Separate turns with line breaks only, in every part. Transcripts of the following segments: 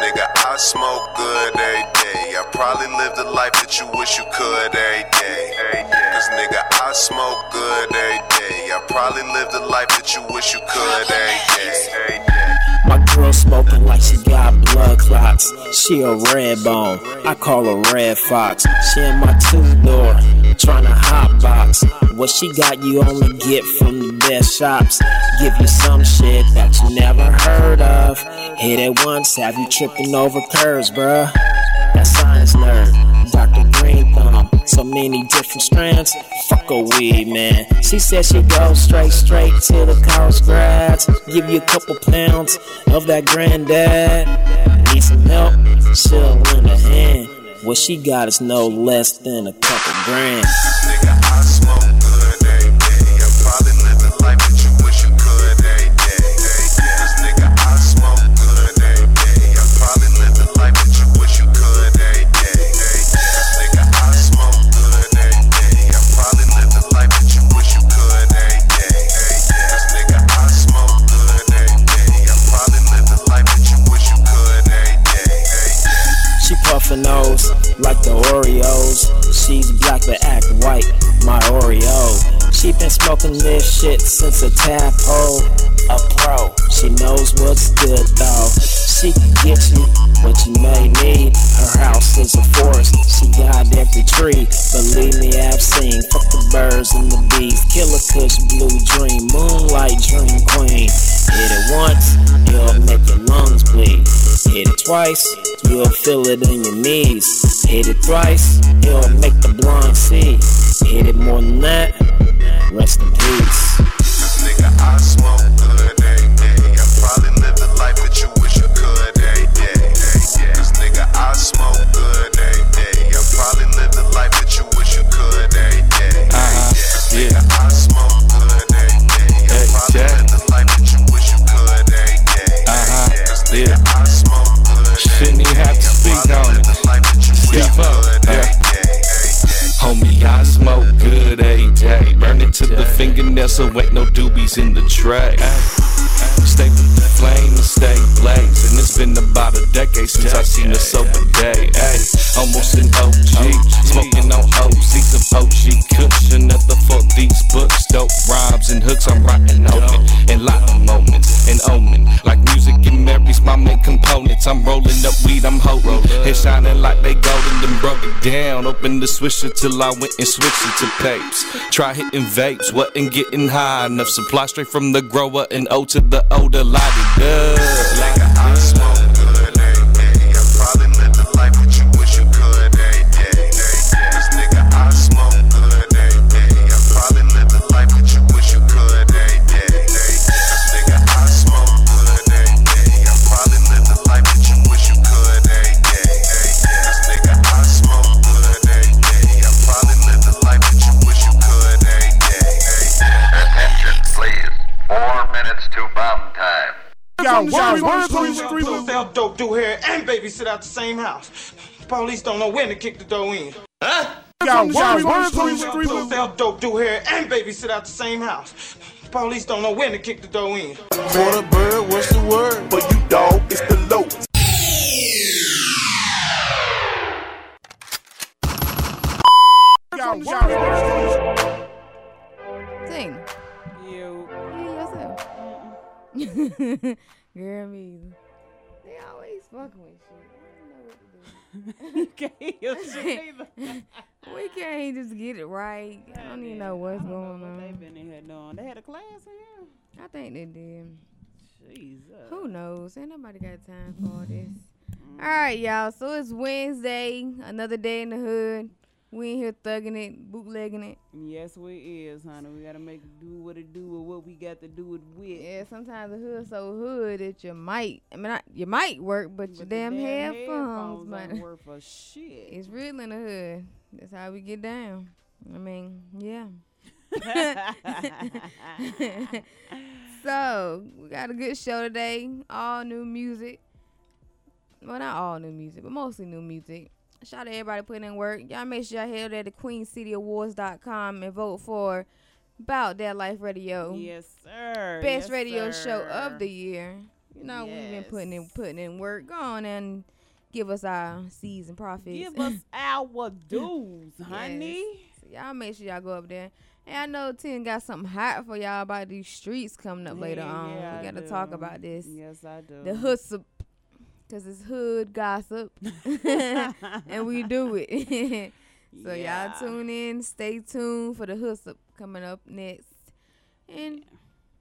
nigga, I smoke good every day. I probably live the life that you wish you could every day. Cause nigga, I smoke good every day. I probably live the life that you wish you could every day.
My girl smoking like she got blood clots. She a red bone, I call her red fox. She in my two door, tryna hot box. What she got you only get from the best shops. Give you some shit that you never heard of. Hit it once, have you tripping over curves, bruh. That science nerd, Dr. Green Thumb. So many different strands, fuck a weed, man. She said she goes straight, straight to the college grads. Give you a couple pounds of that granddad. Need some help? She'll lend a hand. What she got is no less than a couple grand. My Oreo. She been smoking this shit since a tadpole. Oh, a pro, she knows what's good though. She can get you what you may need. Her house is a forest, she got every tree. Believe me, I've seen. Fuck the birds and the bees. Killer Kush, blue dream, moonlight dream queen. Hit it once, it'll make your lungs bleed. Hit it twice, you'll feel it in your knees. Hit it thrice, it'll make the blind see. Hit it more than that, rest in peace.
Cause nigga, I smoke
yeah. Homie, I smoke good every day. Burn it to the fingernails, so ain't no doobies in the tray. Stay flame and stay blaze. And it's been about a decade since I seen a sober day. Ay, almost an OG. Smoking on OCs of OG cushion. Another for these books. Dope rhymes and hooks. I'm writing on it. And lot of moments. And omen. Like music and Mary's my main components. I'm rolling up weed, I'm holding. Hair shining like they golden, then broke it down. Open the swisher till I went and switched it to papes. Try hitting vapes, wasn't getting high enough. Supply straight from the grower and O to the older lottie. Duh.
Nigga, I smoke good every
Yo, word, word, police street. Sell dope, do hair, and babysit out the same house. Police don't know when to kick the door in. Huh?
Yo, word, word, police street.
Sell dope, do hair, and babysit out the same house. Police don't know when to kick the door in.
For the bird, what's the word? For you, dog, it's the low. Yo, word,
Sing.
You.
Yeah, yourself. Girl, me. either. They always fucking with shit. I don't know what to do.
you can't shit either.
we can't just get it right. I don't even know what's
don't know
going
on. they
on.
been in here doing. They had a class in
I think they did.
Jesus.
Who knows? Ain't nobody got time for all this. Mm. All right, y'all. So it's Wednesday, another day in the hood. We in here thugging it, bootlegging it.
Yes, we is, honey. We gotta make do what it do with what we got to do it with.
Yeah, sometimes the hood so hood that you might, I mean, not, you might work, but, your
But the
damn, headphones,
headphones
man.
ain't worth a shit.
It's real in the hood. That's how we get down. I mean, yeah. so we got a good show today. All new music. Well, not all new music, but mostly new music. Shout out to everybody putting in work. Y'all make sure y'all head over to queencityawards.com and vote for About That Life Radio.
yes, sir.
Best
Yes,
radio show of the year. You know, we've been putting in putting in work. Go on and give us our seeds and profits.
Give us our dues, honey.
So y'all make sure y'all go up there. And I know Tim got something hot for y'all about these streets coming up later on.
yeah,
we gotta talk about this.
Yes, I do.
The hoodsip. Cause it's hood gossip. and we do it. so
Yeah.
y'all tune in, stay tuned for the hoodsip coming up next. And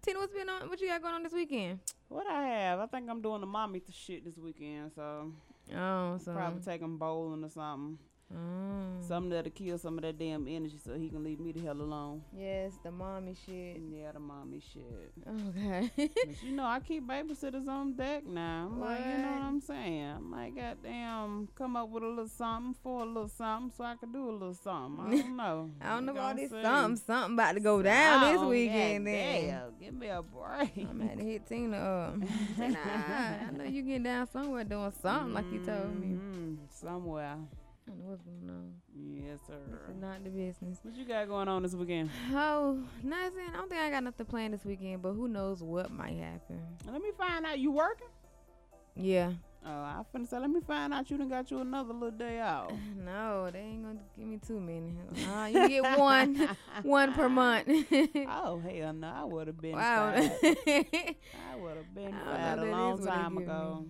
Tina, what's been on what you got going on this weekend?
What I have? I think I'm doing the mommy shit this weekend, so
Oh, so
probably take him bowling or something.
Mm.
Something that'll kill some of that damn energy, so he can leave me the hell alone.
Yes, the mommy shit.
Yeah, the mommy shit.
Okay.
But you know, I keep babysitters on deck now. I'm like, you know what
What?
I'm saying? I might goddamn come up with a little something for a little something so I can do a little something. I don't know.
I don't know about this
I'm
something. Something about to go down this weekend then.
Give me a break.
I'm at to hit Tina up. Tina, I know you getting down somewhere doing something like you told me.
Mhm, Somewhere.
I don't know what's going on.
Yes, sir.
This is not the business.
What you got going on this weekend?
Oh, nothing. I don't think I got nothing planned this weekend, but who knows what might happen.
Let me find out you working.
Yeah.
Oh, I finna say, let me find out you done got you another little day off.
No, they ain't gonna give me too many. Uh, you get one, one per month.
Oh hell no, I would have been
wow.
I would have been fired a long
is what they
time ago.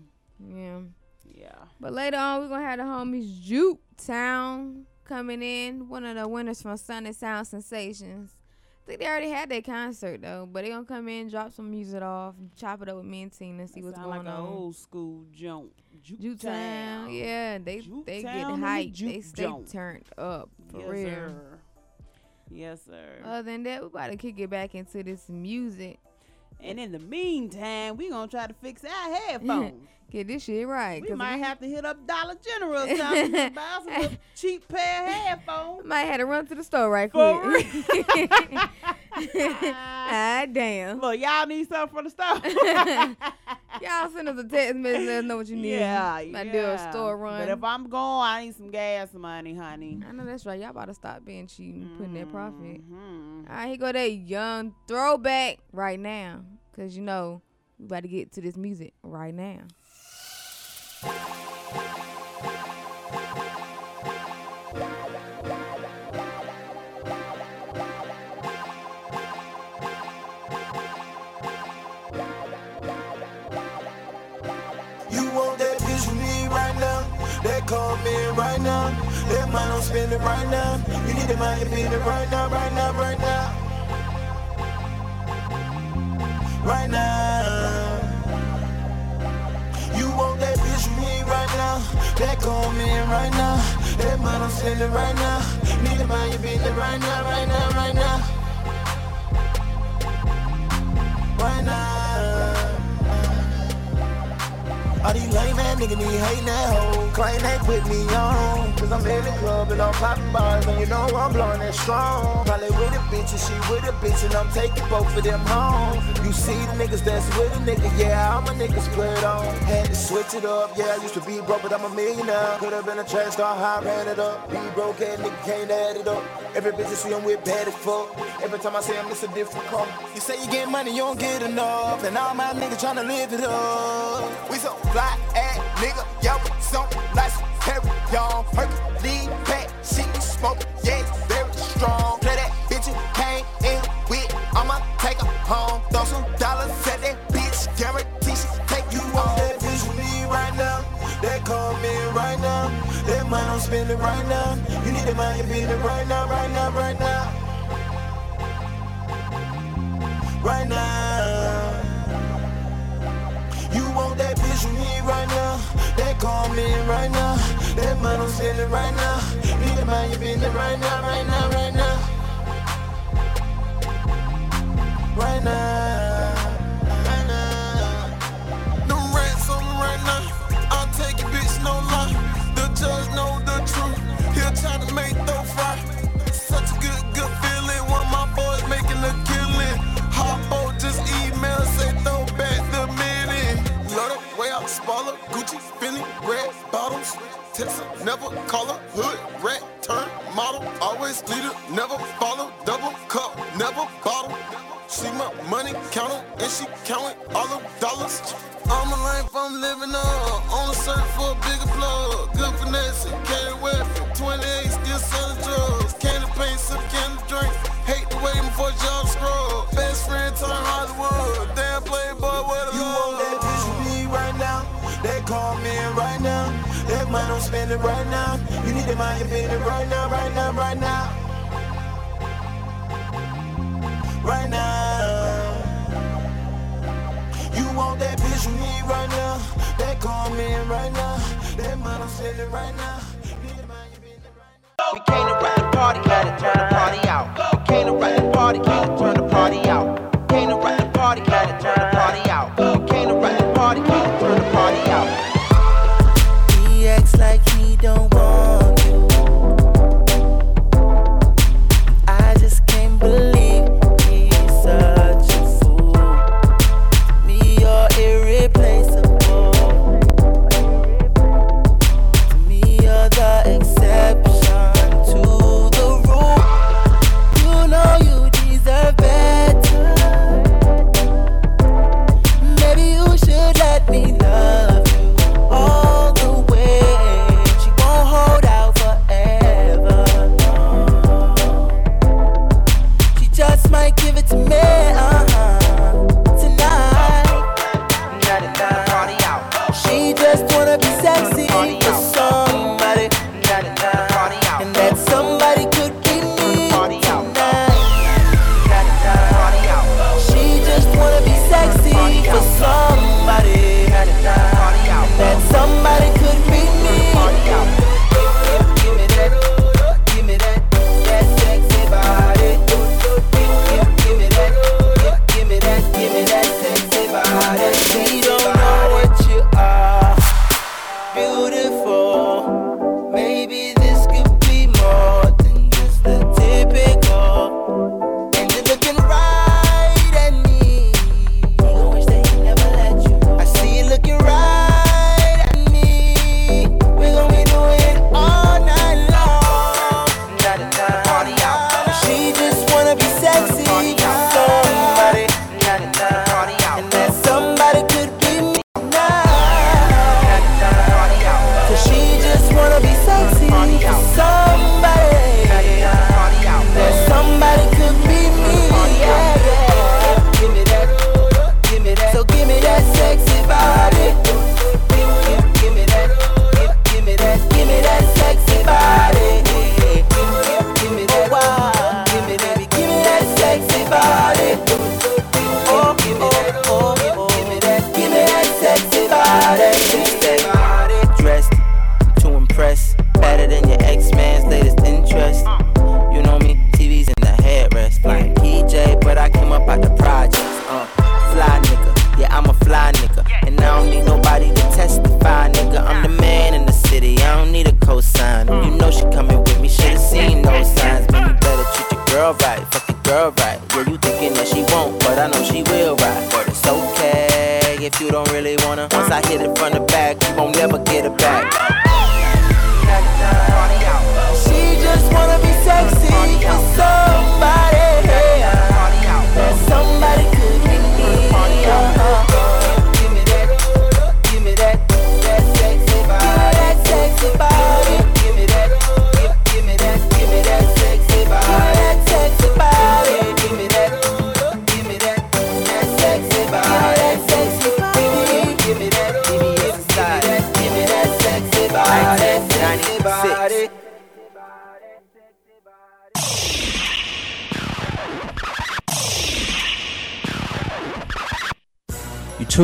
yeah.
Yeah.
But later on, we're gonna have the homies Juke Town coming in. One of the winners from Sunday Sound Sensations. I think they already had their concert though, but they gonna come in, drop some music off, chop it up with me and Tina, see
That
what's going
like
on.
an old school jump. Juke,
Juke Town, yeah, they
Juke
they
Town
get
and the
hyped. They stay
Joint.
turned up for
yes,
real.
Sir. Yes, sir.
Other than that, we about to kick it back into this music.
and in the meantime, we gonna try to fix our headphones.
Get this shit right.
we might have to hit up Dollar General or something to buy some cheap pair of headphones.
might have to run to the store right
For
quick. ah damn.
Look, y'all need something from the store.
Y'all send us a text message. Let us know what you need.
yeah,
I
yeah.
do a store run.
But if I'm going, I need some gas money, honey.
I know that's right. Y'all about to stop being cheap and putting that profit.
Mhm.
All right, here go that young throwback right now. Cause you know we about to get to this music right now.
You want that bitch you need right now? You need that mind you spending right now, right now, right now. Right now. Right now? That come in right now. That mind I'm spending right now. Need that mind you spending right now, right now, right now. Right now. All these lame ass niggas be hating that hoe. Claim they put me on. Cause I'm in the club and I'm popping bars. And you know I'm blowing that strong. Probably with a bitch and she with a bitch. And I'm taking both of them home. You see the niggas that's with a nigga. Yeah, I'm a nigga split on. Had to switch it up. Yeah, I used to be broke, but I'm a millionaire. Could have been a trash star, I ran it up. Be broke and nigga can't add it up. Every bitch I see I'm with bad as fuck. Every time I see him, it's a different color. You say you get money, you don't get enough. And all my niggas tryna live it up. We so fly ass nigga, yeah, we so nice. Carry on, Hercules, pack, she smoke, yeah, very strong. Play that bitch you came in with, I'ma take her home. Throw some dollars at that bitch, guarantee she take you on. That bitch you need right now, that come in right now. That money I'm spending right now. You need that money, spending right now, right now, right now. Right now. You want that bitch you need right now. They call me right now. That man I'm spending right now. Need that man you right now, right now, right now. Right now. Right now.
Them rats right now. I'll take it, bitch, no lie. The judge know the truth. He'll try to make throw Thomas, Tessa, never call hood rat, turn model, always leader, never follow, double cup, never bottle. She my money counter and she counting all the dollars. I'm a life I'm living on, on the search for a bigger plug. Good finesse, carry weapon, 28, still selling drugs. Candy paint, sip candy drink, hate the waiting for job scroll. Best friend turn Hollywood, damn playboy, what a
You love. want that bitch with me right now? They call me right now mind, don't spend it right now. You need to mind your it right now, right now, right now. Right now. You want that bitch you need right now. That call me right now. That mind, I'm spending right now.
We came to ride the party, gotta turn the party out. We came to ride the party, gotta turn the party out.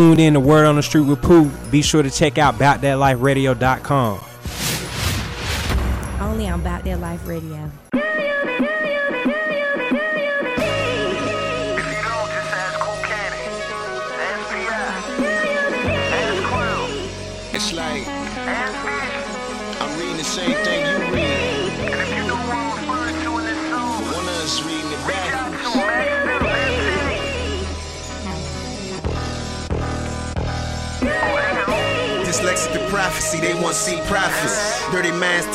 tuned in to Word on the Street with Pooh, be sure to check out BoutThatLifeRadio.com.
Only on About That Life Radio.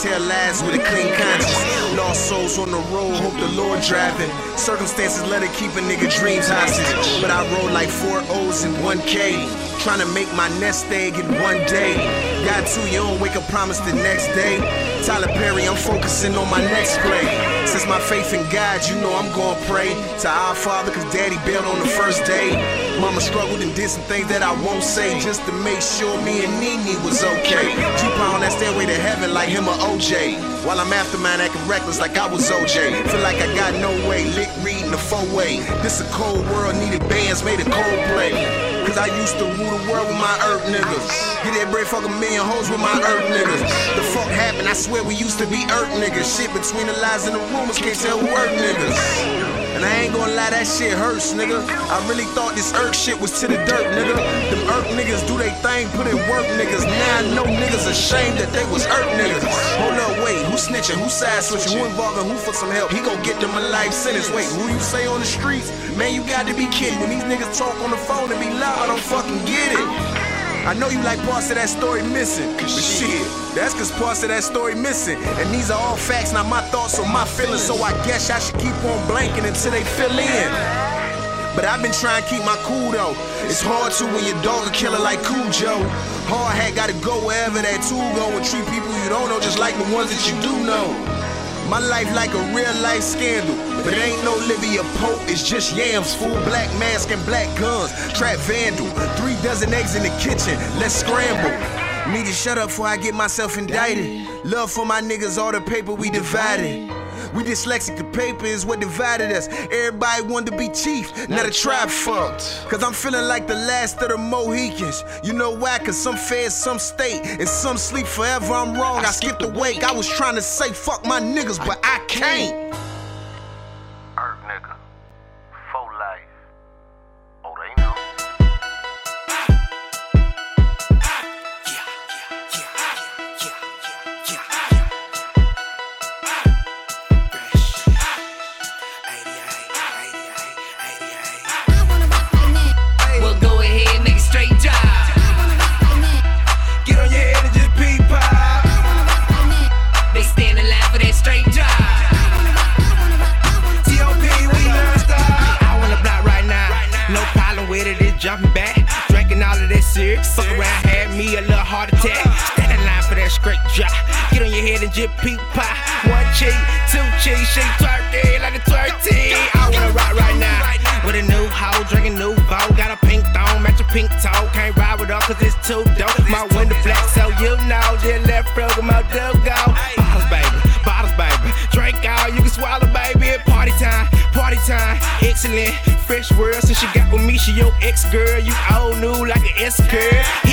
Tell lies with a clean conscience. Lost souls on the road, hope the Lord driving. Circumstances let it keep a nigga dreams hostage. But I roll like four O's and one K. Trying to make my nest egg in one day. Got to, you don't wake up promise the next day. Tyler Perry, I'm focusing on my next play. Since my faith in God, you know I'm gonna pray to our Father, cause Daddy bailed on the first day. Mama struggled and did some things that I won't say just to make sure me and Nene was okay. Tupac on that stairway to heaven like him or OJ. While I'm after mine acting reckless like I was OJ. Feel like I got no way, lick reading the four way. This a cold world, needed bands made a cold play. Cause I used to rule the world with my earth niggas. Get that bread, fuck a million hoes with my earth niggas. The fuck happened? I swear we used to be earth niggas. Shit between the lies and the rumors, can't tell who earth niggas. And I ain't gonna lie, that shit hurts, nigga. I really thought this earth shit was to the dirt, nigga. Them earth niggas do they thing, put in work, niggas. Now I know niggas ashamed that they was earth niggas. Hold up, wait, who snitching? Who side switching? Who involving? Who for some help? He gon' get them a life sentence. Wait, who you say on the streets? Man, you got to be kidding. When these niggas talk on the phone and be loud, I don't fucking get it. I know you like parts of that story missing, but shit, that's cause parts of that story missing. And these are all facts, not my thoughts or my feelings. So I guess I should keep on blanking until they fill in. But I've been trying to keep my cool though. It's hard to when your dog a killer like Cujo. Hard hat gotta go wherever that tool go and treat people you don't know just like the ones that you do know. My life like a real life scandal. But ain't no Olivia Pope, it's just yams, full black mask and black guns. Trap vandal, three dozen eggs in the kitchen, let's scramble. Need to shut up before I get myself indicted. Love for my niggas, all the paper we divided. We dyslexic, the paper is what divided us. Everybody wanted to be chief, now the tribe fucked. Cause I'm feeling like the last of the Mohicans. You know why? Cause some fed, some state, and some sleep forever. I'm wrong, I skipped the wake. I was trying to say fuck my niggas, but I can't.
Ex girl. You old new like an S girl.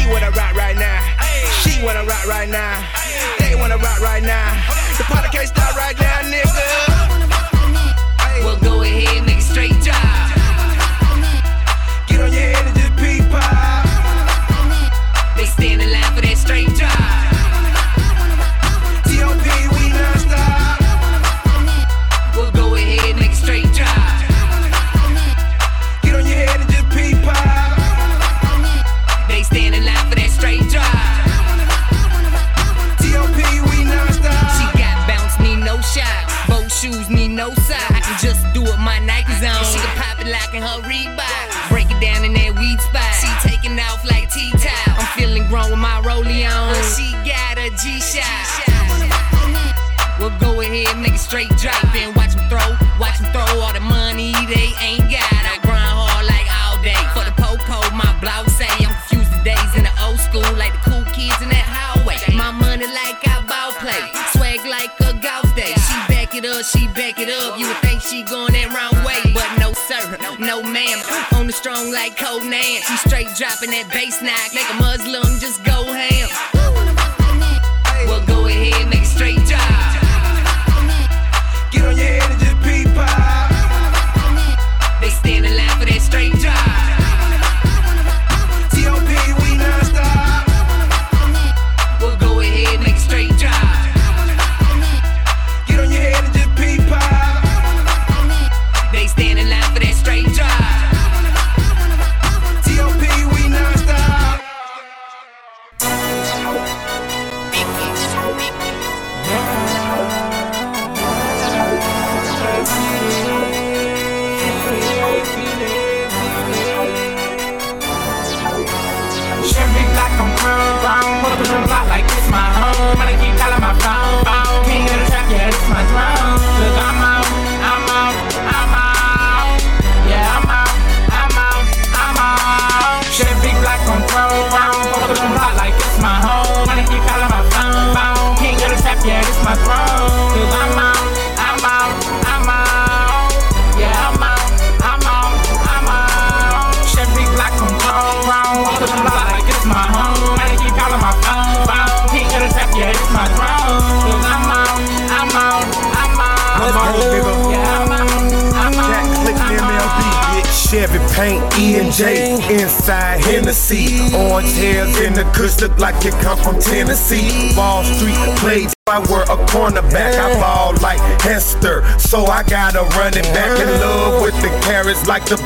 Dropping that bass knock, make a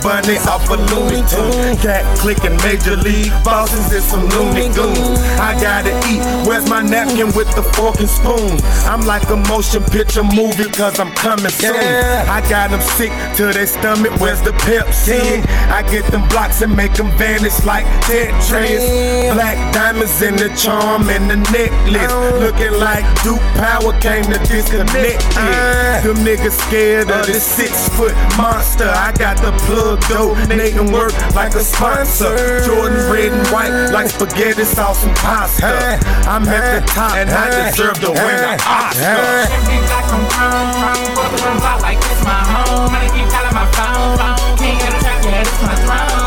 bunny off a Looney Tune. Cat clicking major league bosses and some loony goons. I gotta eat. Where's my napkin with the fork and spoon? I'm like a motion picture movie cause I'm coming soon. I got them sick to their stomach. Where's the Pepsi? I get them blocks and make them vanish like Tetris. Black diamonds in the charm and the necklace. Looking like Duke Power came to disconnect it. Uh. Them niggas scared of this six foot monster. I got the plug though, donating work like a sponsor. Uh. Jordan red and white like spaghetti sauce and pasta. Uh. I'm at the top and I deserve to win an Oscar.
Chevy Black from Chrome, wrong. Walk to the block like it's my home. Money keep calling my phone. phone. King of the trap, yeah, this my throne.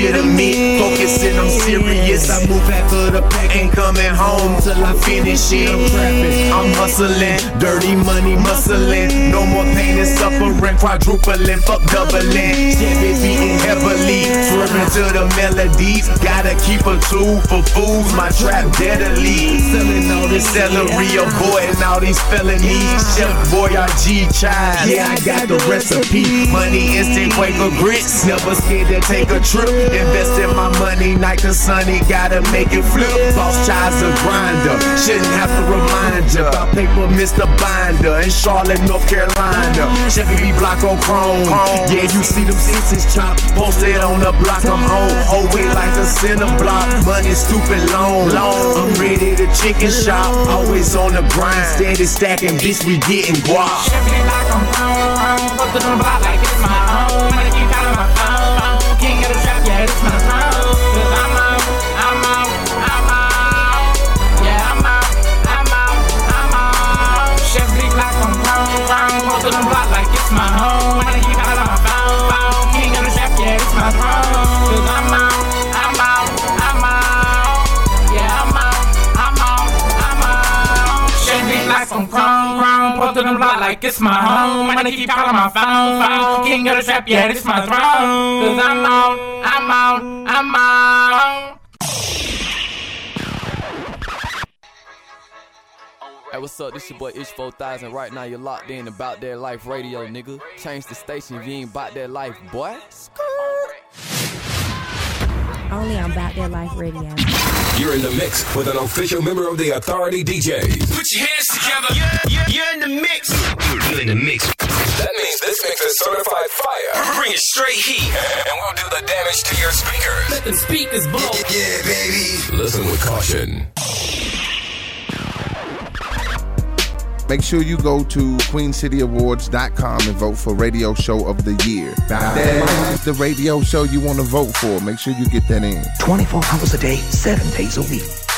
Legitimate. Focusing, I'm serious. I move after the pack. Ain't coming home till I finish it. I'm. I'm hustling. Dirty money muscling. No more pain and suffering. Quadrupling. Fuck doubling. Chevy beating heavily. Swerving to the melodies. Gotta keep a tool for fools. My trap deadly. Selling all this celery. Avoiding all these felonies. Chef Boyardee child. Yeah, I got the recipe. Money instant Quaker grits. Never scared to take a trip. Invest in my money, night to sunny, gotta make it flip. Boss child's a grinder, shouldn't have to remind ya. About paper, Mr. Binder in Charlotte, North Carolina. Chevy B block on chrome. Yeah, you see them sixes chop, posted on the block. I'm home, oh, hold weight like a center block. Money stupid long, long. I'm ready to chicken shop, always on the grind, steady stacking. Bitch, we getting guap.
From Chrome, wrong. Walk to the block like it's my home. Money keep calling my phone. Yeah, this my throne. Cause I'm out, I'm out, I'm out. Yeah, I'm out, I'm out, I'm out. Chevy Black from Chrome, wrong. Walk to the block like it's my home. Walk to the block like it's my home. Money keep calling my phone. phone. King of the trap, yeah, this my throne. Cause I'm out, I'm out, I'm out.
Hey, what's up? This your boy Ish 4000. Right now, you're locked in about that life radio, nigga. Change the station if you ain't about that life, boy.
Only on About That Life Radio.
You're in the mix with an official member of the Authority DJs.
Put your hands together. You're, you're in the mix. You're in the mix.
That means this mix is certified fire.
Bring it straight heat.
And we'll do the damage to your speakers.
Let them speakers blow.
Yeah, baby. Listen with caution.
Make sure you go to queencityawards.com and vote for Radio Show of the Year. That is the radio show you want to vote for. Make sure you get that in.
24 hours a day, seven days a week.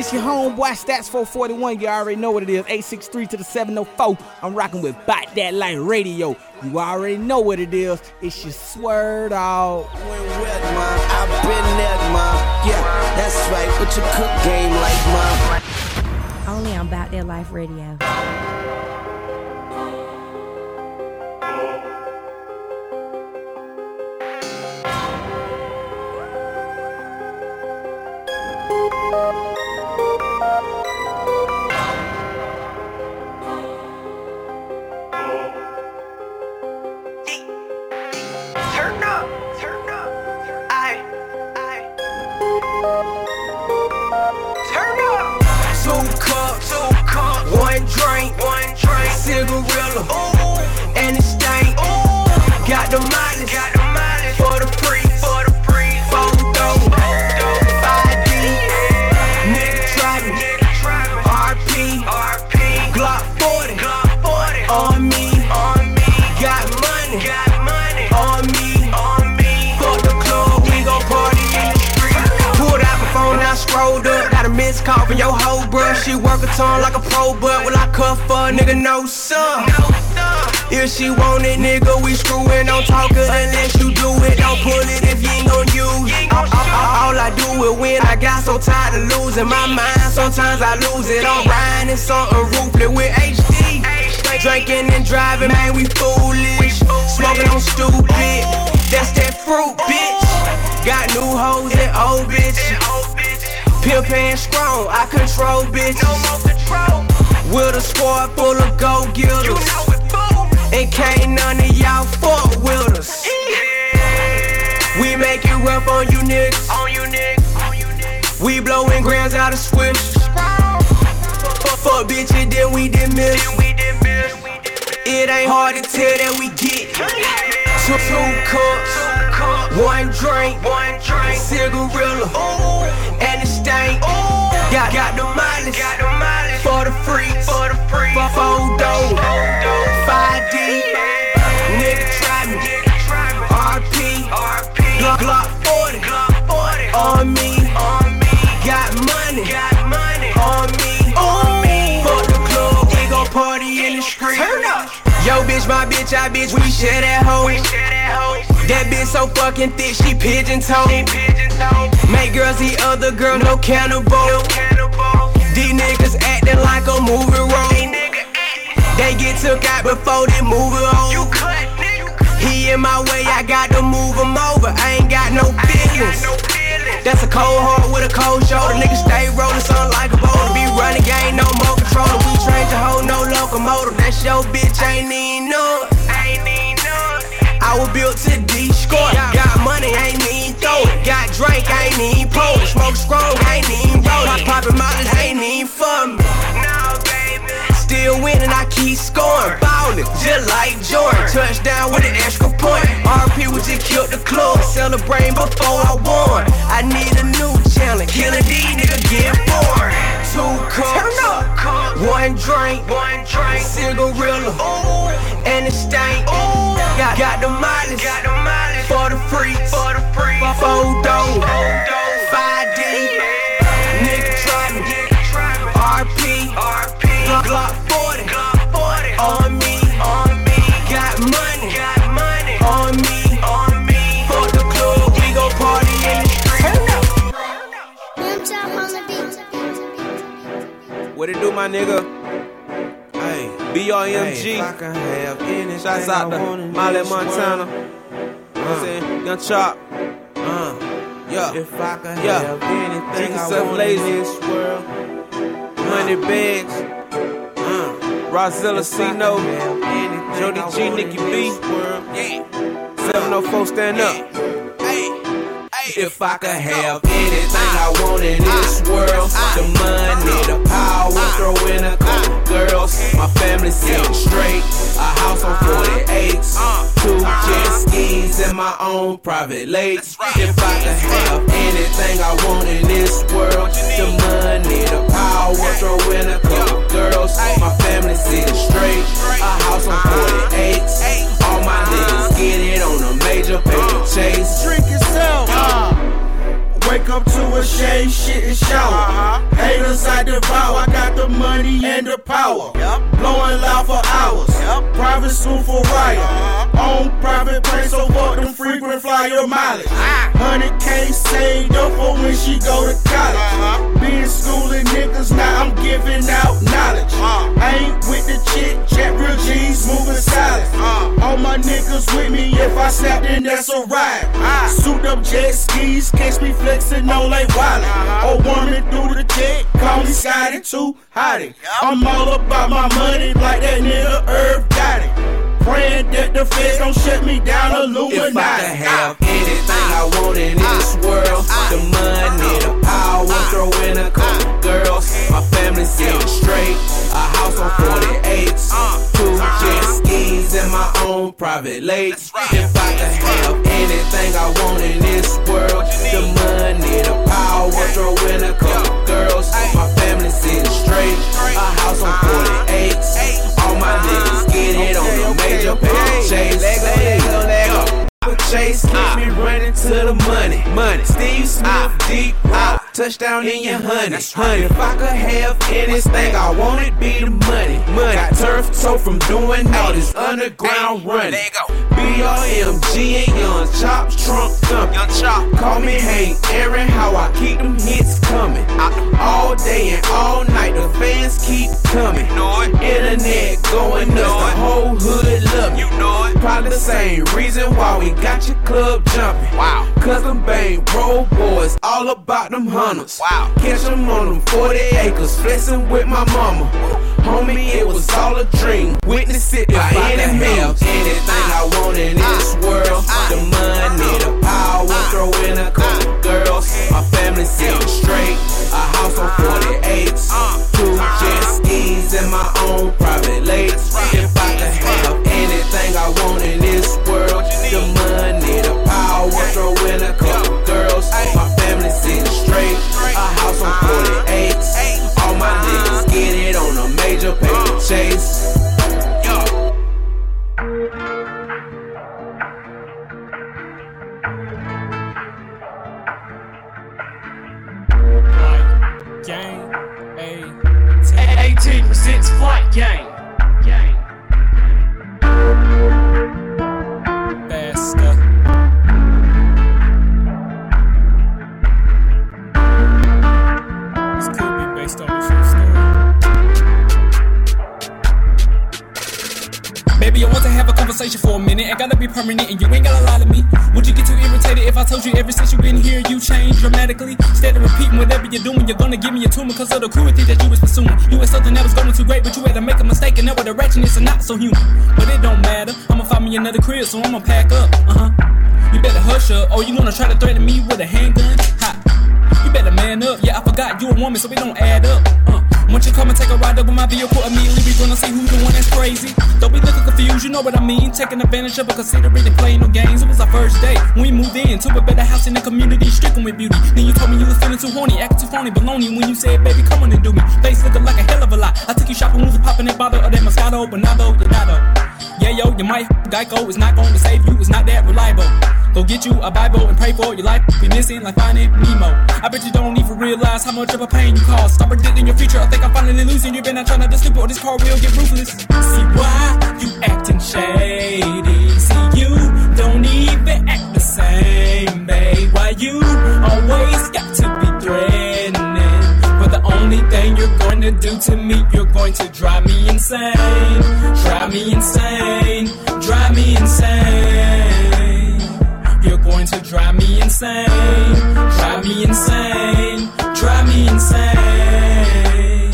What's happening? This your homeboy Stats 441. You already know what it is. 863 to the 704. I'm rocking with Bout That Life Radio. You already know what it is. It's your swear dog.
I've been there, ma. Yeah, that's right. But your cook game like mine.
Only on About That Life Radio.
Turn up, still.
Ooh. And it stank. Ooh. Got the mind. A missed call from your hoe, bruh. She work a ton like a pro, but will I cuff her? Nigga, no, sir. If she want it, nigga, we screwin'. Don't talk it unless you do it. Don't pull it if you ain't gon' use it. All, I do is win. I got so tired of losing my mind. Sometimes I lose it. I'm riding something ruthless with HD. Drinking and driving, man, we foolish. Smoking on stupid. That's that fruit, bitch. Got new hoes and old bitches. Pimp and strong, I control bitches. With a squad full of go getters. And can't none of y'all fuck with us. We make it rough on you niggas. We blowing grams out of swish. Fuck, bitches, then we dismiss. It ain't hard to tell that we get two, two cups, one drink, one drink, cigarilla, and it stank. Got got the mileage, got the mileage. For the freaks, for the freaks, for photo, 5D, nigga try me, RP, Glock, Glock 40, on me, on me, got money, got money, on me, on me. Fuck the club, we gon' party in the street. Turn up. Yo, bitch, my bitch, I bitch, we share that hoe. That bitch so fucking thick, she pigeon toed. Make girls see other girl, no cannibal. These niggas acting like a movie role. They get took out before they move it on. He in my way, I got to move him over. I ain't got no feelings. That's a cold heart with a cold shoulder. Niggas stay rolling something like a boulder. Be running game, no more controller. We train to hold no locomotive. That's your bitch, ain't even know. I was built to destroy. Got money, ain't even throw it. Got drink, ain't even pour it. Smoke strong, ain't even roll it. Poppin' models, ain't even for me. Still winning, I keep scoring. Ballin', just like Jordan. Touchdown with an extra point. RP was just killed the club. Celebrating before I won. I need a new challenge. Killing these niggas get bored. Two cups, one drink, one drink, cigarilla, and it stank. Got, got the mileage, got the mileage. For the freaks, for the freaks. Photo, 5D, nigga try me, RP, Glock, Glock 40, on me, on me. Got money, got money, on me, on me. Fuck the club, we gon' party in the street.
What it do, my nigga? Hey, BRMG. Shouts out to Molly Montana. You know what I'm saying? Young Chop. Uh, yeah. If I could yeah. have anything Drink yourself lazy. this world. Money bags. Uh, Rosella C-No. Jody G, Nikki B. Yeah. 704 stand up.
If I could have anything I want in this world, the money, the power, throw in a couple girls, my family sitting straight, a house on 48, two jet skis and my own private lakes. If I could have anything I want in this world, the money, the power, throw in a couple girls, my family sitting straight, a house on 48, all my niggas get it on a major paper uh. chase.
Drink yourself. Ah. Wake up to a shave, shit and shower. Uh-huh. Haters I devour. I got the money and the power. Blowing loud for hours. Private school for riot. Uh-huh. Own private plane, so fuck them frequent flyer mileage. Ah. 100k saved up for when she go to college. Uh-huh. Been schooling niggas, now I'm giving out knowledge. Uh. I ain't with the chick, jet real G's moving silent. Uh. All my niggas with me, if I snap, then that's a ride. Ah. Suit up jet skis, catch me flexing on like Wiley. Or woman through the jet, call me Scotty too hottie. I'm all about my money like that nigga Irv Gotti. Praying that the feds don't shut me down, Illuminati.
If I could have anything I want in this world, the money, the power, throw in a couple girls, my family sitting straight, a house on 48, two jet skis and my own
private lakes. If I could have anything I want in this world, the money, the power, throw in a couple girls. My family sitting straight, a house on 48. All my niggas get it on the major. Lego, Lego, Chase keep me running to the money. Money. Steve Smith, deep rock, touchdown in your honey. Honey, if I could have anything, I want it be the money. Money. Got turf toe from doing all this underground running. BRMG and Young Chop, trunk thumping. Young Chop. Call me Hank Aaron, how I keep them hits coming. Uh. All day and all night, the fans keep coming. Internet going nuts, the whole hood love you. know it. Probably the same reason why we got your club jumping. Wow. Cause them bang bro boys, all about them hunters. Wow. Catch them on them 40 acres, flexing with my mama. Homie, it was all a dream. Witness it by any means. Anything I want in this world. The money, the power, throw in a couple girls. My family sitting straight. A house on 48s. Two jet skis and my own private lakes. If I could have anything I want in
Gang, A, 18% flight gang. Gang. Faster. This could be based on a true story. Baby, I want to have a conversation for a minute. Ain't gotta be permanent, and you ain't told you ever since you been here you changed dramatically? Instead of repeating whatever you're doing, you're gonna give me a tumor because of the cruelty that you was pursuing. You had something that was going too great, but you had to make a mistake, and now the direction is not so human. But it don't matter. I'ma find me another crib, so I'ma pack up. Uh huh. You better hush up, or you gonna try to threaten me with a handgun? Ha. You better man up. Yeah, I forgot you a woman, so it don't add up. Uh. Once you come and take a ride up with my vehicle, immediately we gonna see who's the one that's crazy. Don't be looking confused, you know what I mean. Taking advantage of it, considering and playing no games. It was our first day when we moved in to a better house in the community, stricken with beauty. Then you told me you was feeling too horny, acting too phony, baloney. When you said, baby, come on and do me. Face looking like a hell of a lot. I took you shopping, we popping that bottle of that Moscato, not though. Yeah, yo, you might Geico is not going to save you, it's not that reliable. Go get you a Bible and pray for your life. Be missing like finding Nemo. I bet you don't even realize how much of a pain you cause. Stop predicting your future. I think I'm finally losing. You've been out trying to stupid or this car will get ruthless. See why you acting shady. See you don't even act the same, babe. Why you always got to be threatening? But the only thing you're going to do to me, you're going to drive me insane. Drive me insane. Drive me insane. Going to drive me insane. Drive me insane. Drive me insane.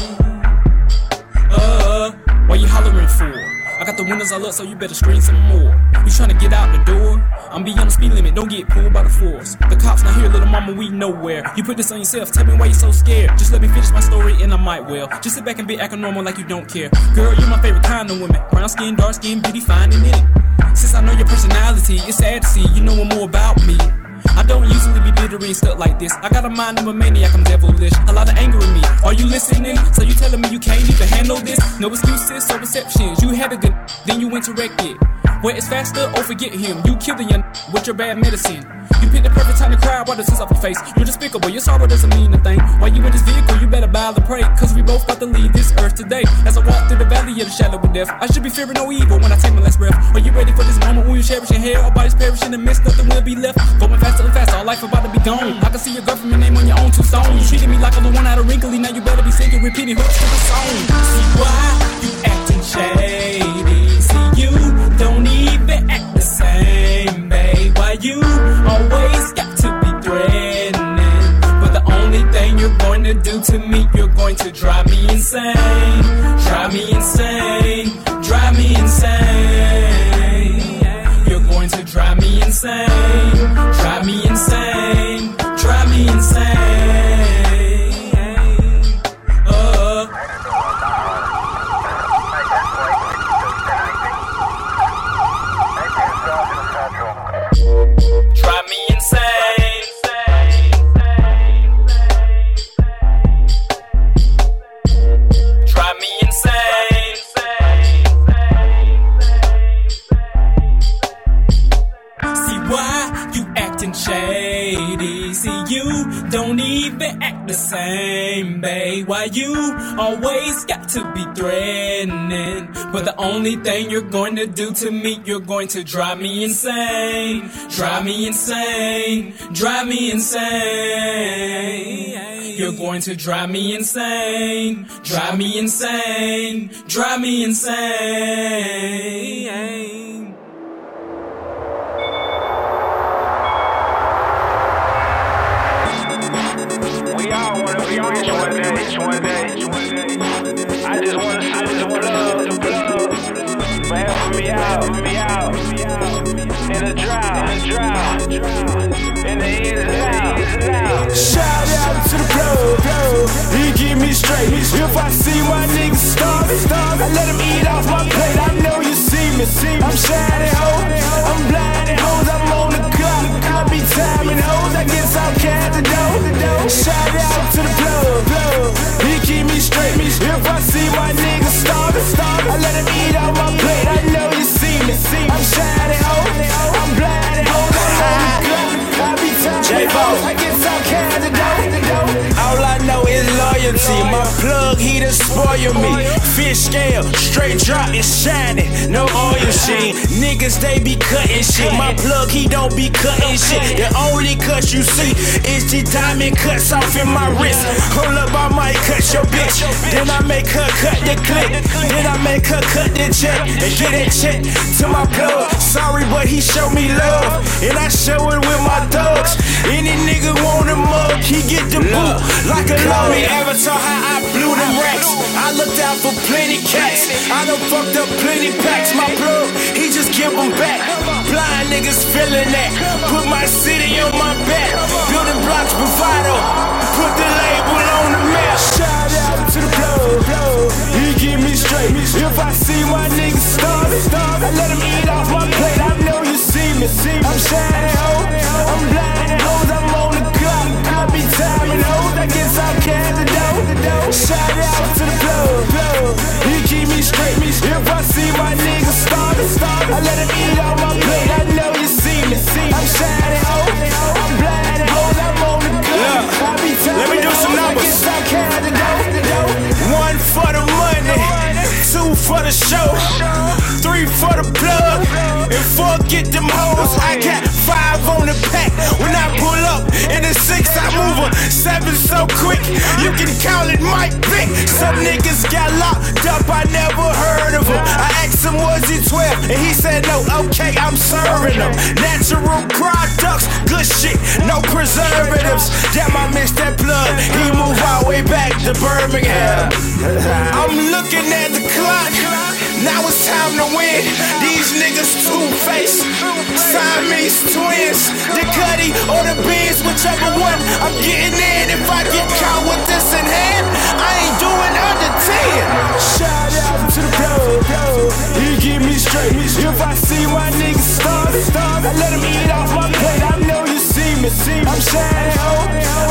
Uh, what you hollering for? I got the windows all up, so you better scream some more. You trying to get out the door? I'm beyond the speed limit, don't get pulled by the force. The cops not here, little mama, we nowhere. You put this on yourself, tell me why you so scared. Just let me finish my story and I might well. Just sit back and be acting normal like you don't care. Girl, you're my favorite kind of woman. Brown skin, dark skin, beauty, fine in it. Since I know your personality, it's sad to see you know more about me. I don't usually be bitter and stuff like this. I got a mind of a maniac, I'm devilish. A lot of anger in me. Are you listening? So you telling me you can't even handle this? No excuses, no receptions. You had a good, then you it. Where it's faster, oh forget him. You the young with your bad medicine. You picked the perfect time to cry, wipe the tears off your face. You're despicable, your sorrow doesn't mean a thing. While you in this vehicle, you better bow and pray. Cause we both about to leave this earth today. As I walk through the valley of the shadow of death, I should be fearing no evil when I take my last breath. Are you ready for this moment when you cherish your hair? Our bodies perish in the midst, nothing will be left. Going faster and faster, our life about to be gone. I can see your government name on your own tombstone. You treated me like I'm the one out of wrinkly, now you better be singing, repeating hooks to the song. See why you acting shady? See you don't even act the same, babe. Why you always got to be threatening? But the only thing you're going to do to me, you're going to drive me insane. Drive me insane. Drive me insane. You're going to drive me insane. Always got to be threatening? But the only thing you're going to do to me, you're going to drive me insane. Drive me insane. Drive me insane. You're going to drive me insane. Drive me insane. Drive me insane.
Me.
Shout out to the plug, he keep me straight. If I see my niggas starving, I let him eat off my plate. I know you see me, I'm shining hoes, I'm hoes, I'm on the clock. I be timing hoes, I to dough. Shout out to the he keep me straight. If I see my niggas starving, I let him eat off my plate. I know see me, eh, I'm shining hoes, I'm blinding hoes, I'm on the clock. I be timing hoes,
is. My plug, he done spoil me. Fish scale, straight drop, it's shining. No oil sheen. Niggas, they be cutting shit. My plug, he don't be cutting shit. The only cut you see is the diamond cuts off in my wrist. Hold up, I might cut your bitch. Then I make her cut the clip. Then I make her cut the check. And get that check to my plug. Sorry, but he show me love. And I show it with my thugs. Any nigga want a mug, he get the boot like a Call me Avatar, how I blew them racks. I looked out for plenty cats. I done fucked up plenty packs. My plug, he just give them back. Blind niggas feeling that. Put my city on my back. Building blocks, bravado. Put the label on the map.
Shout out to the plug, he keep me straight. If I see my niggas starving, I let him eat off my plate. I know you see me, I'm shining I'm blinding hoes, dough. Shout out to the plug, he keep me straight. If I see my niggas starving, I let him eat off my plate. I know you see me, I'm shining hoes, I'm blinding I'm on the. I be
let me do some numbers.
get some cash to dough.
One for the money, two for the show, three for the plug, and four get them hoes. I got five on the pack. When I pull up in the six, I move a seven so quick. You can count it Mike Vick. Some niggas got locked up, I never heard of him. I asked him, was he 12? And he said, no, okay, I'm serving them. Natural products, good shit, no preservatives. Damn, I missed that plug. He moved all way back to Birmingham. I'm looking at the clock. Now it's time to win. These niggas two-faced. Siamese twins. The Cuddy or the Beans, whichever one I'm getting in. If I get caught with this in hand, I ain't doing under 10.
Shout out to the plug, he keep me straight. If I see my niggas starving, I let him eat off my plate. I know you see me, I'm shining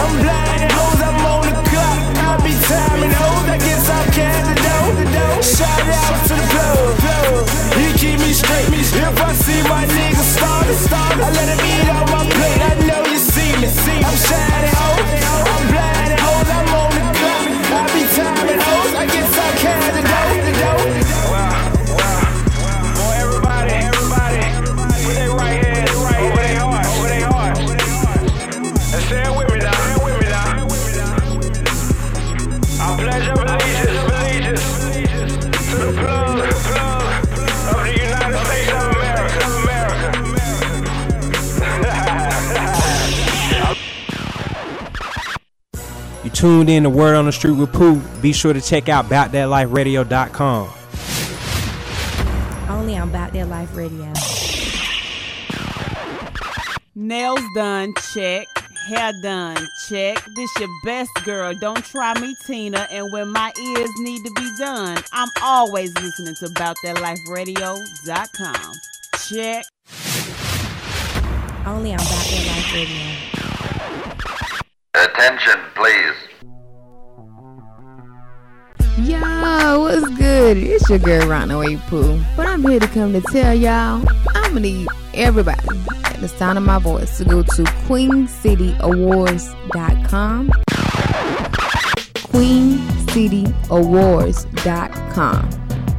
I'm blinding hoes, I'm on the clock. I be timing hoes, I get some cash dough. Shout out to the plug, he keep me straight. If I see my niggas starving, I let him eat off my plate. I know you see me, I'm shining hoes, I'm blinding I'm on
tuned in to Word on the Street with Pooh. Be sure to check out BoutThatLifeRadio.com.
Only on About That Life Radio.
Nails done, check. Hair done, check. This your best girl. Don't try me, Tina. And when my ears need to be done, I'm always listening to BoutThatLifeRadio.com. Check.
Only on About That Life Radio.
Attention, please.
Yo, what's good? It's your girl Runaway Pooh. But I'm here to come to tell y'all I'ma need everybody at the sound of my voice to go to QueenCityAwards.com. QueenCityAwards.com.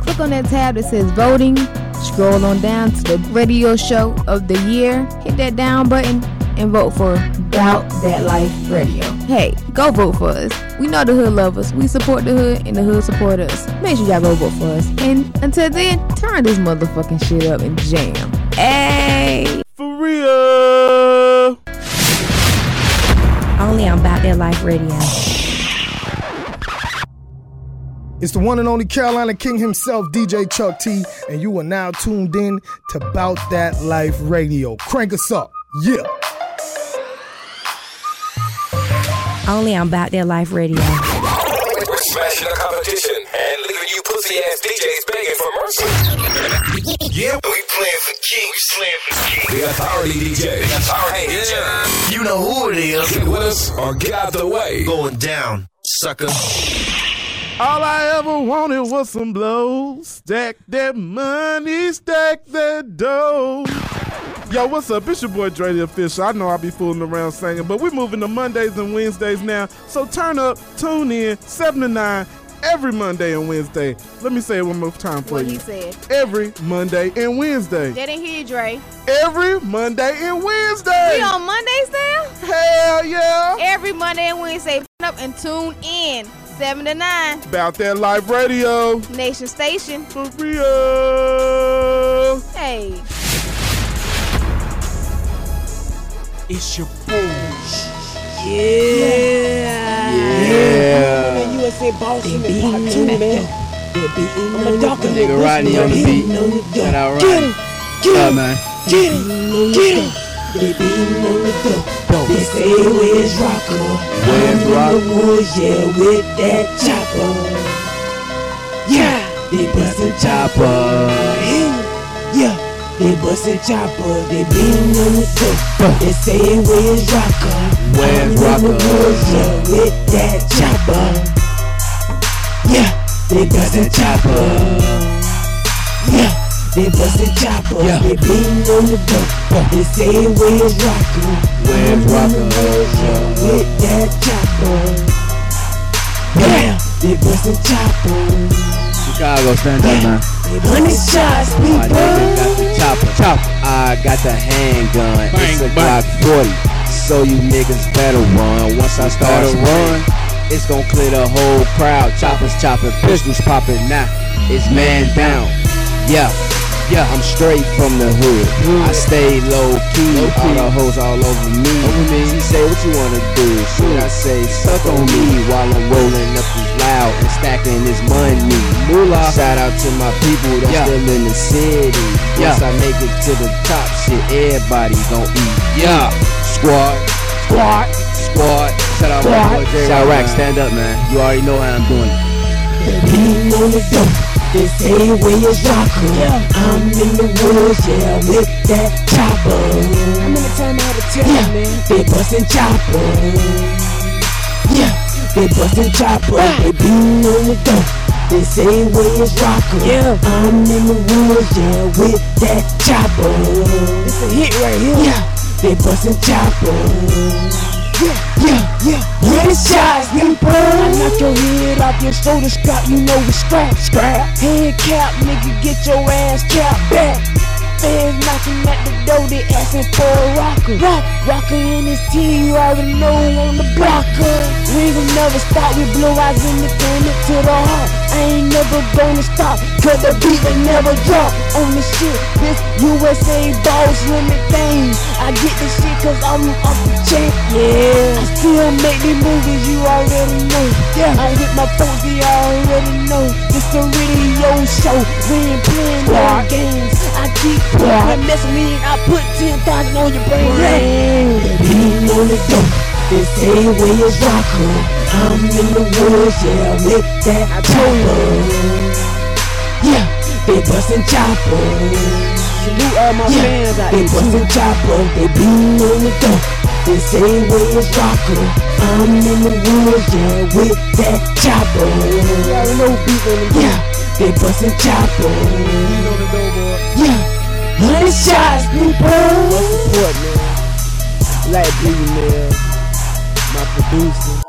Click on that tab that says voting, scroll on down to the radio show of the year, hit that down button, and vote for Bout That Life Radio. Hey, go vote for us. We know the hood love us. We support the hood, and the hood support us. Make sure y'all go vote for us. And until then, turn this motherfucking shit up and jam. Hey!
For real.
Only on About That Life Radio.
It's the one and only Carolina King himself, DJ Chuck T, and you are now tuned in to Bout That Life Radio. Crank us up. Yeah.
Only on About That Life Radio.
We're smashing the competition and leaving you pussy ass DJs begging for mercy. yeah, we playing for keeps. We playing for keeps. The authority DJ. The authority DJ.
You know who it is.
Get with us or get out the way.
Going down, sucker.
All I ever wanted was some blows. Stack that money, stack that dough. Yo, what's up? It's your boy Dre the Official. I know I be fooling around singing, but we're moving to Mondays and Wednesdays now. So turn up, tune in, 7 to 9, every Monday and Wednesday. Let me say it one more time for
What
you.
he said.
Every Monday and Wednesday.
They didn't hear you, Dre.
Every Monday and Wednesday.
We on Mondays now?
Hell yeah.
Every Monday and Wednesday. Turn up and tune in. 7 to 9.
About that live radio.
Nation Station.
For real.
Hey.
It's your boy.
Yeah.
Yeah.
Man, USA boss in the part two, man. I'm a doctor.
Nigga Rodney on the beat. Shout out
Get
Rodney.
him. Get him. Get him. Get him. They beating on the door. They say where's Rocker?
Where's
I'm
Rocker?
in the woods, yeah, with that chopper. Yeah, they bustin' chopper. Yeah, they bustin' chopper. They beating on the door. They say where's Rocker?
Where's
I'm in the
Rocker?
yeah, with that chopper. Yeah, they bustin' chopper. Yeah, they bustin' chopper.
Yeah.
They beating on the door. They say where's Rocker?
Where's Rocker?
Yeah, with that chopper. Yeah, they bustin' chopper.
Chicago, stand up, man.
Hundred shots,
My nigga got
people.
the chopper. Chopper. I got the handgun. it's a Glock 40. So you niggas better run. Once I start to run, it's gonna clear the whole crowd. Choppers chopping, pistols popping. Now it's man down. Yeah. Yeah, I'm straight from the hood. I stay low key, all the hoes all over me. over She say, what you wanna do? Should I say, suck on me while I'm rolling up this loud and stacking this money? Moolah. Shout out to my people that's still in the city. Once I make it to the top, shit, everybody gon' eat. Yeah, squad, squad, squad. Shout out my boy J. Shout Rack, stand up, man. You already know how I'm doing it.
On the They say where's Rocker? I'm in the woods, yeah, with that chopper. How many times I had to tell yeah, you, man? They bustin' chopper. Yeah, they bustin' chopper. Ah. They beating on the door. They say where's Rocker? Yeah, I'm in the woods, yeah, with that chopper. It's a hit right here. Yeah, they bustin' chopper. Yeah, yeah, yeah. Ready shots, people. I knock your head off your shoulder strap, you know it's scrap, scrap. Head cap, nigga, get your ass capped back. Fans knocking at the door, they asking for a rocker. Rock, rocker in his team, you already know on the blocker. We will never stop, we blow eyes in the it to the heart. I ain't never gonna stop, cause the beat will never drop on the shit. This USA boss limit thing. I get the shit cause I'm up the check, yeah. I still make these movies, you already know. Yeah, I'm with my folks, you already know. This a radio show, we ain't playing no games. I keep playing, mess with me, and I put 10,000 on your brain. Yeah, beating on the door. They say where's Rocker? I'm in the woods, yeah, with that chopper. Yeah, they bustin' chopper. Salute all my fans out They bustin' chopper, they beating on the door. They say where's Rocker? I'm in the woods, yeah, with that chopper. Y'all know beat on the Yeah, they bustin' chopper. Beat on the boy. Yeah, hundred shots, people. What's support, man? Like Billionaire, my producer.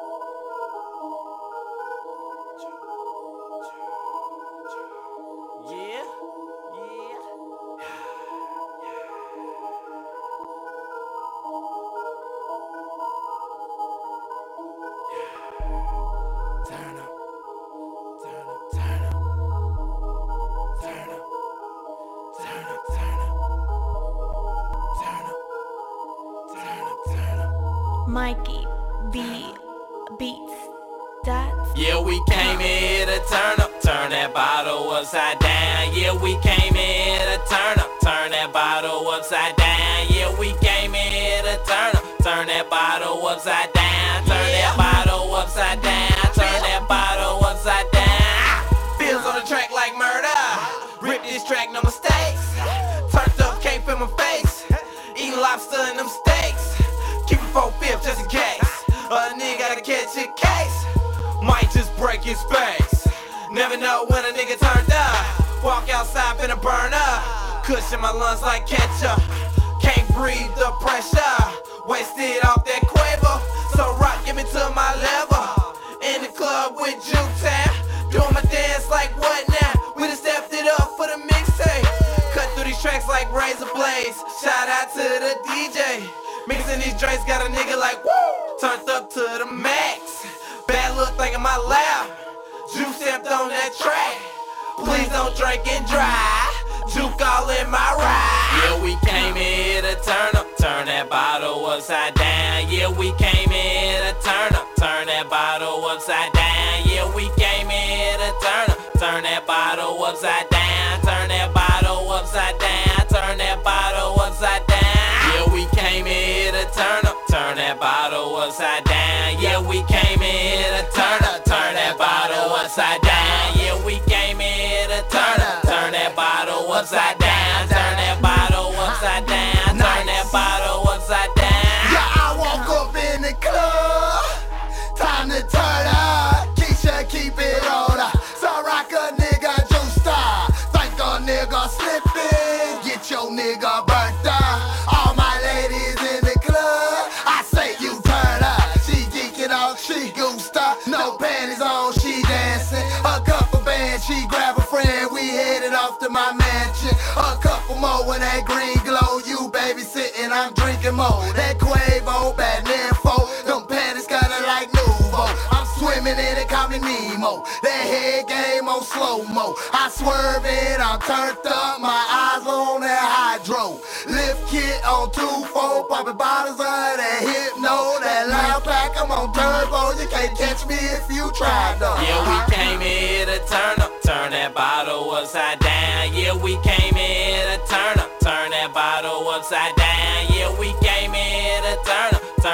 More when that green glow. You babysitting, I'm drinking more. That Quavo, bad nympho. Them panties kinda like Nuvo. I'm swimming in it, call me Nemo. That head game on slow mo. I swerve it, I'm turned up. My eyes on that hydro. Lift kit on 2-4, popping bottles of that hypno. That loud pack, I'm on turbo. You can't catch me if you try though.
Yeah, we came here to turn up, turn that bottle upside down. Yeah, we came here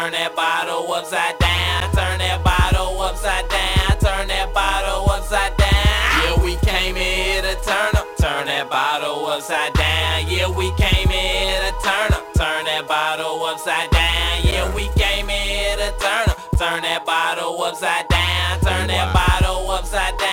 turn that bottle upside down, turn that bottle upside down, turn that bottle upside down. Yeah, we came here to turn up, turn that bottle upside down. Yeah, we came here to turn up, turn that bottle upside down. Yeah, we came here to turn up, turn that bottle upside down, turn that bottle upside down,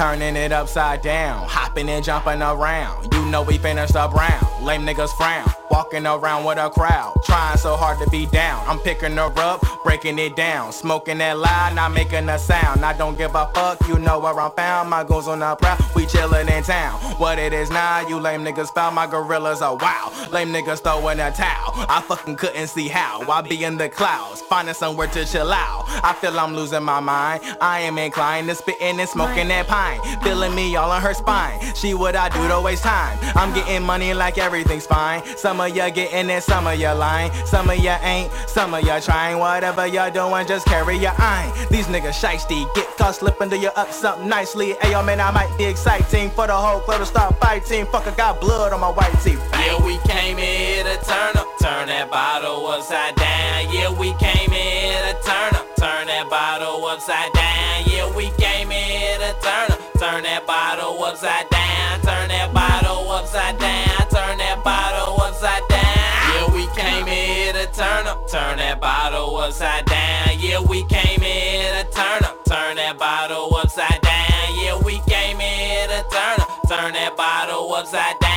Turning it upside down, hopping and jumping around. You know we finished up round. Lame niggas frown, walking around with a crowd, trying so hard to be down. I'm picking her up, breaking it down, smoking that loud, not making a sound. I don't give a fuck, you know where I'm found. My goons on the prowl, we chillin' in town. What it is now, you lame niggas found my gorillas are wow. Lame niggas throwing a towel. I fucking couldn't see how. I be in the clouds, finding somewhere to chill out. I feel I'm losing my mind. I am inclined to spitting and smoking that pine. Feeling me all on her spine. She what I do to waste time. I'm getting money like everything's fine. Some of ya getting it, some of ya lying. Some of ya ain't, some of ya trying. Whatever y'all doing, just carry your eye. These niggas shiesty, get caught slipping to you up something nicely. Ayo man, I might be exciting for the whole club to start fighting. Fuck, I got blood on my white teeth.
Yeah, we came here to turn up, turn that bottle upside down. Yeah, we came here to turn up, turn that bottle upside down. Yeah, we came here to turn up, turn that bottle upside down, turn that bottle upside down, turn that bottle upside down. Yeah, we came here to turn up, turn that bottle upside down. Yeah, we came here to turn up, turn that bottle upside down. Yeah, we came here to turn up, turn that bottle upside down,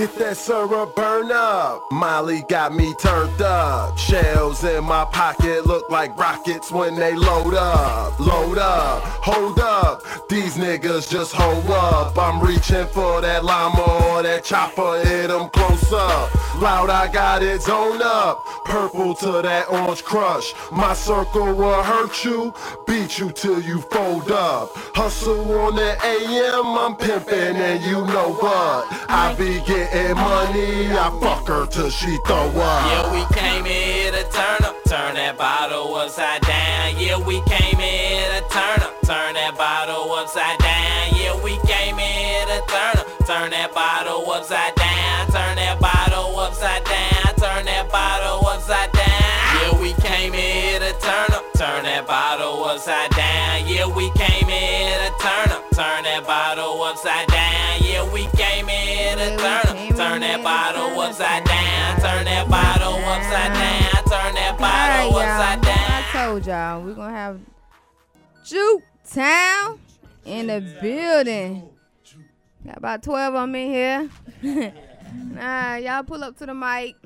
Get that syrup burn up. Molly got me turned up. Shells in my pocket look like rockets when they load up. Load up, hold up. These niggas just hold up. I'm reaching for that llama or that chopper, hit them close up. Loud, I got it zone up. Purple to that orange crush. My circle will hurt you, beat you till you fold up. Hustle on the AM, I'm pimping and you know what. I be getting money, I fuck her till she throw up.
Yeah, we came here to turn up, turn that bottle upside down. Yeah, we came here to turn up, turn that bottle upside down. Yeah, we came here to turn up, turn that bottle upside down, turn that bottle upside down, turn that bottle upside down. Yeah, we came here to turn up, turn that bottle upside down. Yeah, we came here to turn up, turn that bottle upside down. Yeah, we came here to turn up, turn that bottle upside down, turn that bottle upside down, turn that bottle
Alright,
upside
y'all.
down.
I told y'all we're gonna have Juke Town in the building. Got about 12 of them in here. nah, y'all pull up to the mic.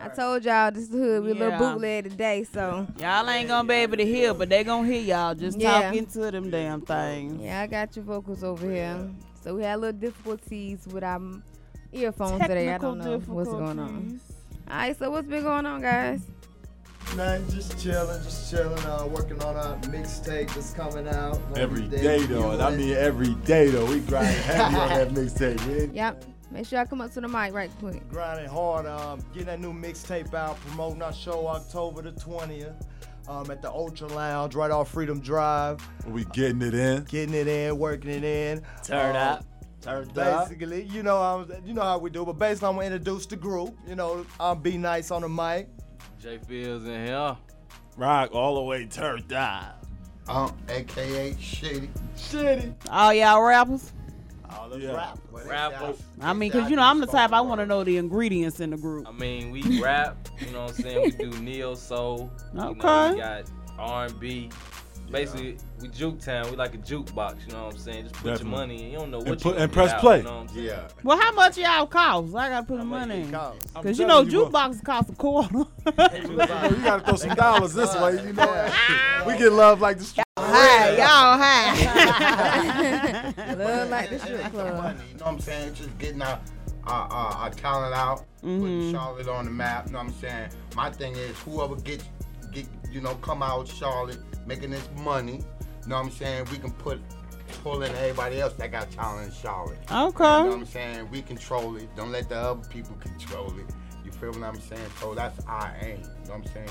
I told y'all this is the hood. We a little bootleg today, so
Y'all ain't gonna be able to hear, but they gonna hear y'all just
Yeah.
talking to them damn things.
yeah, I got your vocals over here. So we had a little difficulties with our m- earphones today. I don't know what's going on. All right, so what's been going on, guys?
Nothing, just chilling, just chilling. Uh, working on a mixtape that's coming out. Gonna
Every
be
day though. I mean every day though. We grind heavy on that mixtape, man.
Yep. Make sure I come up to the mic right quick.
grinding hard, um, getting that new mixtape out, promoting our show October the 20th um, at the Ultra Lounge right off Freedom Drive.
We getting it in.
Getting it in, working it in.
Turn
Um,
up. Turned up.
Basically, you know, I was, you know how we do, but basically, I'm gonna introduce the group. You know, I'm be nice on the mic.
Jay Fields in here.
Rock all the way turned up.
Um, AKA Shitty.
Shitty.
All y'all rappers.
All
the yeah.
Rappers.
I mean, cause you know I'm the type I want to know the ingredients in the group.
I mean, we rap. You know what I'm saying? We do neo soul. You know,
Okay.
we got R&B. Basically, we juke town. We like a jukebox. You know what I'm saying? Just put
Definitely.
your money in. You don't know what
And
you
put-
gonna
and press
out,
play.
You know what I'm?
Yeah.
Well, how much y'all cost? I gotta put the money in. Cause you know
telling you what.
jukeboxes cost a quarter.
you gotta throw some dollars this way, you know. we get love like the street.
Hi, y'all hi.
Love like the strip club.
Money, you know what I'm saying? Just getting our, our, our, our talent out, putting mm-hmm. Charlotte on the map. You know what I'm saying? My thing is whoever gets, get, you know, come out Charlotte making this money. You know what I'm saying? We can put pull in everybody else that got talent in Charlotte.
Okay.
You know what I'm saying? We control it. Don't let the other people control it. You feel what I'm saying? So that's our aim. You know what I'm saying?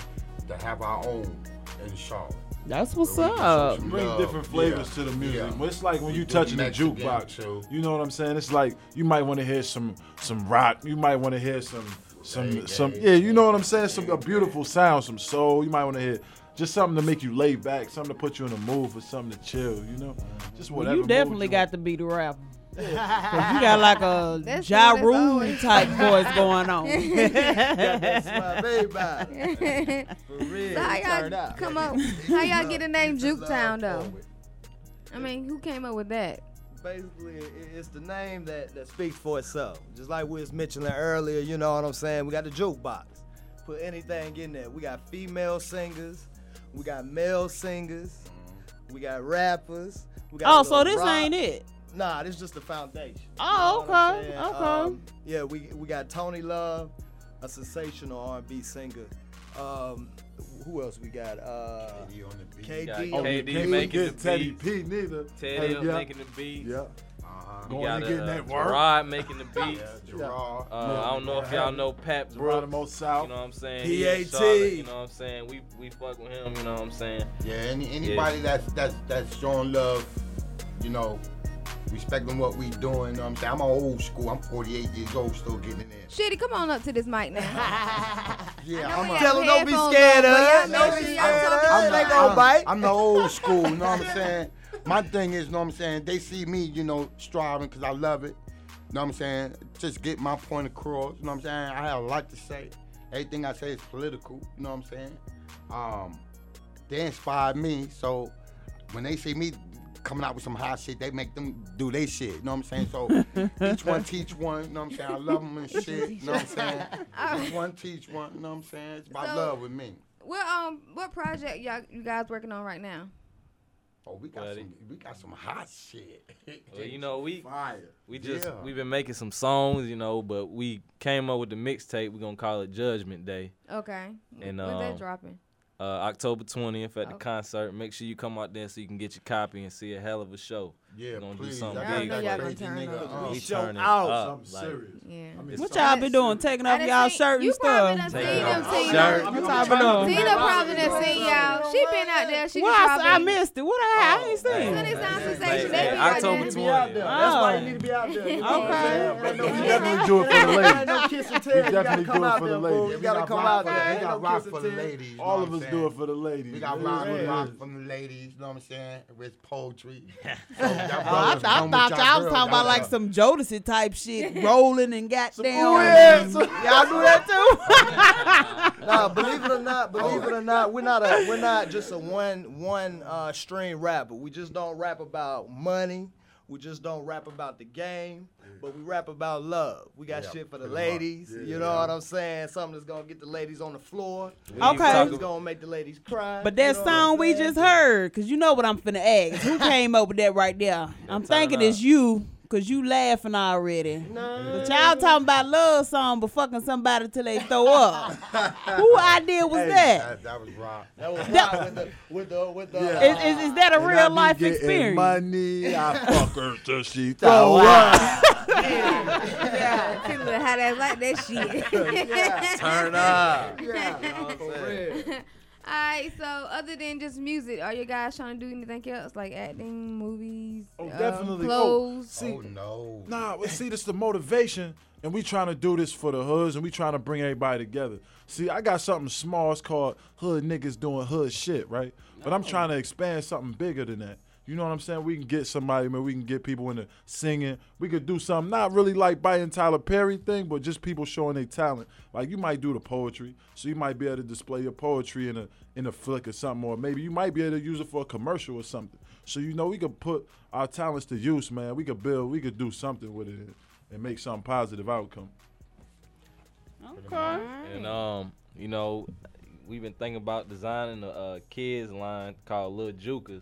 To have our own in Charlotte.
That's what's
So we can show
up.
Bring
love.
different flavors
Yeah.
to the music.
Yeah.
But it's like when you
do
touching the jukebox.
too.
You know what I'm saying? It's like you might want to hear some some rock. You might want to hear some some some yeah. You know what I'm saying? Some a beautiful sound, some soul. You might want to hear just something to make you lay back, something to put you in a mood for something to chill. You know, just
Well,
whatever.
you
mood
definitely
you
got to be the rapper. Cause you got like a
That's
Ja Rule type voice going on.
That's my baby. For real.
So how y'all come up? How y'all get the name Juke Town though? I mean, who came up with that?
Basically it's the name that, that speaks for itself. Just like we was mentioning earlier, you know what I'm saying? We got the jukebox. Put anything in there. We got female singers, we got male singers, we got rappers. We got
Oh, so this
rock.
ain't it?
Nah, this is just the foundation.
Oh,
You know
okay, okay.
Um, yeah, we we got Tony Love, a sensational R&B singer. Um, who else we got? Uh, KD.
got
Oh,
KD
you can't
making
forget
the
Teddy
beats.
P neither.
Teddy
Hey,
up
yeah.
making the beat.
Yeah.
We
Going
got
and getting
uh,
that work.
Gerard making the beats.
Gerard.
Uh, I don't know if y'all know Pat Brooks.
Geronimo South.
You know what I'm saying? He in
PAT.
Charlotte, You know what I'm saying? We we fuck with him. You know what I'm saying?
Yeah, any, anybody that's that's that's showing love, you know, respecting what we doing. You know what I'm saying? I'm old school. I'm 48 years old, still getting it in.
Shitty, come on up to this mic now.
Yeah,
I'm
a-
Tell them don't be scared of us.
Don't
be
be
scared of
I'm
us.
the-
They gonna
I'm-
bite.
I'm the old school, you know what I'm saying? My thing is, you know what I'm saying? They see me, you know, striving because I love it. You know what I'm saying? Just get my point across. You know what I'm saying? I have a lot to say. Everything I say is political. You know what I'm saying? Um, they inspired me. So when they see me coming out with some hot shit. They make them do their shit. You know what I'm saying? So each one teach one. You know what I'm saying? I love them and shit. You know what I'm saying? Each one teach one. You know what I'm saying? It's about
So-
love with me.
What um what project y'all you guys working on right now?
Oh, we got some. We got some hot shit.
Well, you know, we
Fire.
we just
Yeah.
we've been making some songs, you know, but we came up with the mixtape. We're gonna call it Judgment Day.
Okay.
And
When's
um,
that dropping?
Uh, October 20th at the
Okay.
concert. Make sure you come out there so you can get your copy and see a hell of a show.
Yeah,
gonna
please.
do something
I
big.
know y'all gonna turn
nigga
up.
up.
We
Show
turning
out.
up.
Something
like-
serious.
Yeah.
What y'all been doing? Taking off y'all
seen-
shirt and
you probably
stuff.
done seen them, Tina.
shirt.
What y'all been doing?
Tina probably done seen y'all. She been out there. She
Well,
just
I, I missed it. What I, I ain't oh, seen.
Sunday Sound
Hey,
Sensation. They
hey,
be right
October
there.
20th.
That's why you
Oh.
need to be out there.
Okay.
what I'm saying? Ain't no-
We definitely do it for the ladies. We
gotta
definitely
come
do it
out
for
there,
the ladies.
You
We
gotta
got
come
rock
out
for
there.
the- We got rock for the ladies.
All of us do it for the ladies.
We got
Yeah.
rock,
Yeah.
rock from the ladies, you know what I'm saying? With poetry. So y'all
Oh, I,
brothers
I
come with
thought
y'all
y'all was talking about like some Jodeci type shit, rolling and goddamn.
yeah, some-
y'all do that too?
Nah, believe it or not, believe it or not, we're not a we're not just a one one uh, stream rapper. We just don't rap about money. We just don't rap about the game, but we rap about love. We got
Yeah,
shit for the ladies.
Yeah,
you know
yeah.
what I'm saying? Something that's gonna get the ladies on the floor.
We
Okay.
talk
Something's gonna make the ladies cry.
But
you
that
know
song we just heard, cause you know what I'm finna ask. Who came up with that right there? I'm thinking it's you, cause you laughing already. But y'all talking about love song, but fucking somebody till they throw up. Who idea was that?
That, that was rock.
That was
That-
rock with the with the with the.
Yeah.
Is, is, is that a
And I
real
be
life
getting
experience?
Money, I fuck her till she throw throw up.
Yeah, people that had ass like that shit. yeah.
Turn up.
Yeah, for real.
All right, so other than just music, are you guys trying to do anything else like acting, movies,
Oh,
um,
definitely. Oh,
clothes?
see,
Oh no.
Nah, well, see, this the motivation, and we trying to do this for the hoods, and we trying to bring everybody together. See, I got something small. It's called Hood Niggas Doing Hood Shit, right? But I'm trying to expand something bigger than that. You know what I'm saying? We can get somebody, man. We can get people into singing. We could do something not really like buying Tyler Perry thing, but just people showing their talent. Like you might do the poetry, so you might be able to display your poetry in a in a flick or something, or maybe you might be able to use it for a commercial or something. So you know we could put our talents to use, man. We could build, we could do something with it and, and make some positive outcome.
Okay.
And um, you know, we've been thinking about designing a uh, kids line called Little Jukas.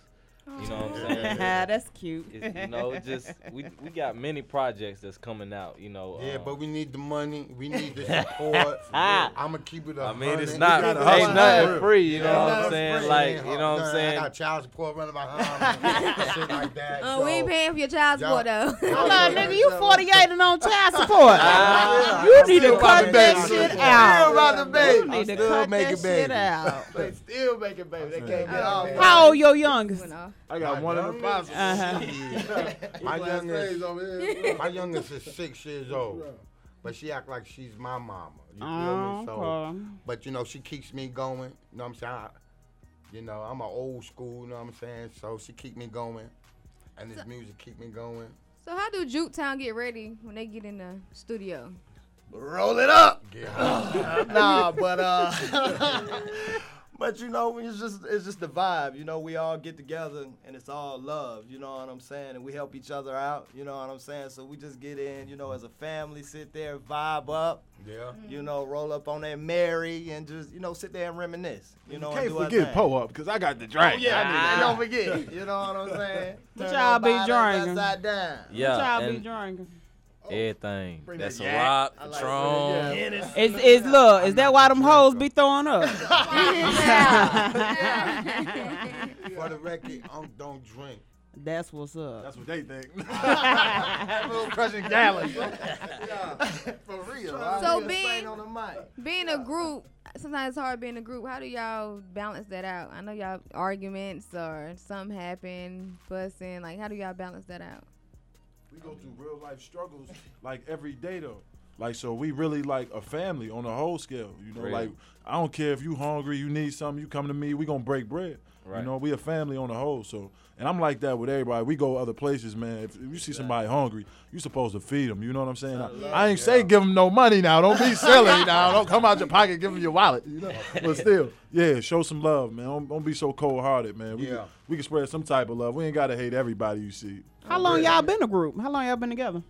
You know what I'm saying?
That's cute.
It's, you know, just we we got many projects that's coming out. You know.
Yeah,
um,
but we need the money. We need the support. I'm gonna keep it. a
I mean, it's not
We
ain't
gotta hustle.
nothing free. You
Yeah,
know what I'm saying?
free.
Like, you know what I'm saying?
I got child support running behind me, shit like that.
Oh, we ain't paying for your child support though.
Hold on, nigga, you 48 and on child support.
Ah,
you
I'm
need to cut that shit out.
Still about the baby.
You need to
still
cut that shit
babies.
out.
They still making baby. They can't get off.
How old your youngest?
I got one of the possible.
Uh-huh.
my youngest,
face over here.
my youngest is six years old, but she act like she's my mama. You feel
Oh,
me? So,
okay.
but you know, she keeps me going. You know what I'm saying? I, you know, I'm an old school. You know what I'm saying? So she keep me going, and this music keep me going.
So how do Juke Town get ready when they get in the studio?
Roll it up.
Get high.
nah, but uh, but you know, it's just it's just the vibe. You know, we all get together and it's all love. You know what I'm saying? And we help each other out. You know what I'm saying? So we just get in. You know, as a family, sit there, vibe up.
Yeah.
You know, roll up on that Mary and just you know sit there and reminisce. You know, and
Can't
do
forget
thing.
Poe up because I got the drink.
Oh, yeah,
I
and don't forget. You know what I'm saying?
What y'all be
bottom
drinking?
Upside down.
Yeah,
What y'all be
and
drinking?
Everything.
Bring
That's
that
a
yak.
rock,
I like
Patron.
bringing that.
Is is look, is that why them hoes be throwing up?
For the record, I don't drink.
That's what's up.
That's what they think.
Little crushing gallons.
For real.
So
Nigga
being
on the mic.
being a group, sometimes it's hard being a group. How do y'all balance that out? I know y'all arguments or something happen, fussing. Like how do y'all balance that out?
We go through real life struggles like every day though. Like so, we really like a family on a whole scale. You know,
Real.
like I don't care if you hungry, you need something, you come to me, we gonna break bread.
Right.
You know, we a family on the whole. So, and I'm like that with everybody. We go other places, man. If you see somebody hungry, you supposed to feed them. You know what I'm saying? I, I ain't say give them no money now. Don't be silly now. Don't come out your pocket, give them your wallet. You know, but still, yeah, show some love, man. Don't, don't be so cold hearted, man. We
Yeah.
can, we can spread some type of love. We ain't gotta hate everybody you see.
How long y'all been a group? How long y'all been together?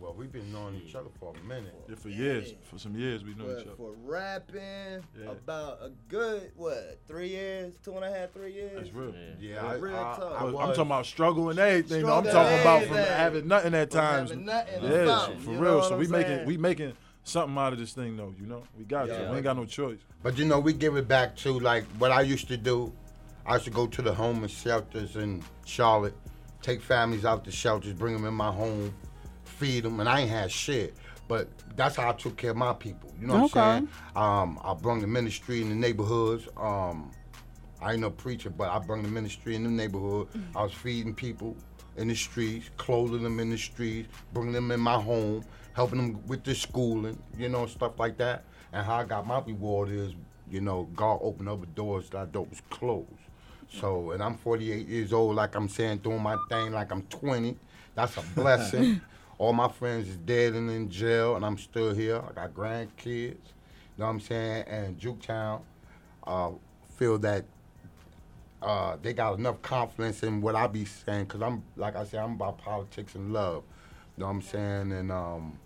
Well, we've been knowing each other for a minute.
Yeah, for years, for some years we know
But
each other.
for rapping,
Yeah.
about a good what three years, two and a half, three years.
That's real.
Yeah, I-
real
I-
talk.
I
I'm
was-
talking about struggle and everything. though. I'm
Struggle
talking about from
everything.
having nothing at
From
times.
nothing to
yeah,
something,
for
you
real. So
I'm
we making we making something out of this thing though. You know, we got
Yeah.
to. We ain't got no choice.
But you know, we give it back to like what I used to do. I used to go to the homeless shelters in Charlotte, take families out to shelters, bring them in my home, feed them, and I ain't had shit. But that's how I took care of my people. You know what
Okay.
I'm saying? Um, I brung the ministry in the neighborhoods. Um, I ain't no preacher, but I brung the ministry in the neighborhood. I was feeding people in the streets, clothing them in the streets, bringing them in my home, helping them with their schooling, you know, stuff like that. And how I got my reward is, you know, God opened other doors that I thought was closed. So, and I'm 48 years old, like I'm saying, doing my thing like I'm 20. That's a blessing. All my friends is dead and in jail, and I'm still here. I got grandkids. You know what I'm saying? And Juketown uh, feel that uh, they got enough confidence in what I be saying, because I'm, like I said, I'm about politics and love. You know what I'm saying? And, um,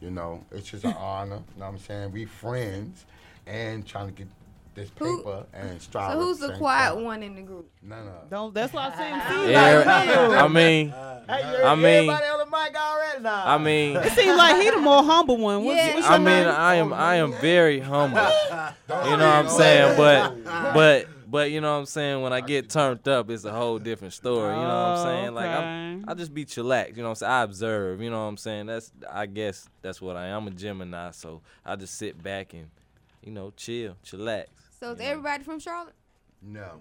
you know, it's just an honor. You know what I'm saying? We friends and trying to get this
Who-
paper and strive.
So who's
the
the
same
quiet
time.
one in the group?
No, no.
Don't. That's what I'm saying. See,
Yeah,
like,
I mean, uh,
Hey, you
I mean,
everybody on the mic already now.
I mean,
it seems like he the more humble one. What's,
Yeah.
what's
I mean,
name?
I am I am very humble. You know what I'm saying? But but but you know what I'm saying? When I get turned up, it's a whole different story. You know what I'm oh, saying? Like I'm,
okay.
I just be chillax. You know what I'm saying? I observe. You know what I'm saying? That's I guess that's what I am. I'm a Gemini, so I just sit back and you know chill, chillax.
So is everybody from Charlotte?
No.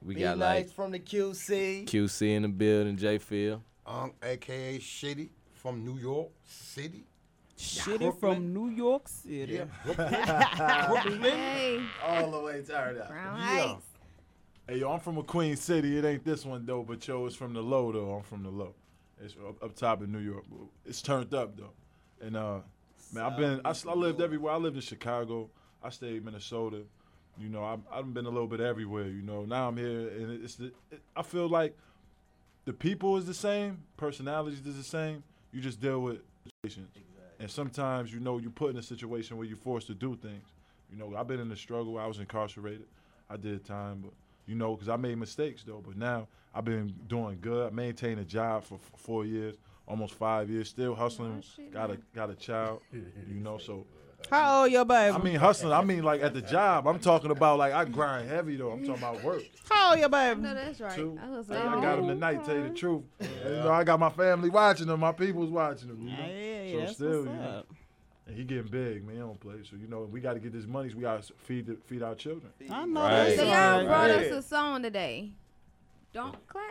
We
Be
got
nice
like
from the QC.
QC in the building, J Phil.
Um, AKA Shitty from New York City.
Shitty from New York City.
Yeah, Brooklyn.
Hey,
All the way turned up.
Brown
Yeah.
Heights.
Hey yo, I'm from a Queen City. It ain't this one though, but yo, it's from the low though. I'm from the low. It's up, up top in New York. It's turned up though. And uh, man, I've been. I, s- I lived everywhere. I lived in Chicago. I stayed in Minnesota. You know, I've, I've been a little bit everywhere. You know, now I'm here, and it's the. It, I feel like the people is the same, personalities is the same. You just deal with situations, and sometimes you know you put in a situation where you're forced to do things. You know, I've been in the struggle. I was incarcerated. I did time, but you know, because I made mistakes though. But now I've been doing good. I maintained a job for f- four years, almost five years, still hustling. got a got a child. You know, so
How old your baby?
I mean hustling. I mean like at the job. I'm talking about like I grind heavy though. I'm talking about work.
How old your baby?
No, that's right.
Two.
I was
I,
like,
I got them oh, tonight. Tell you the truth. And, you know, I got my family watching them. My people's watching them. You know?
Yeah,
so
that's
still,
what's
you know,
up.
and he getting big, man. He don't play. So you know, we got to get this money. So we got to feed the, feed our children.
I know
Right.
that's
So y'all
right.
brought
Yeah.
us a song today. Don't clap.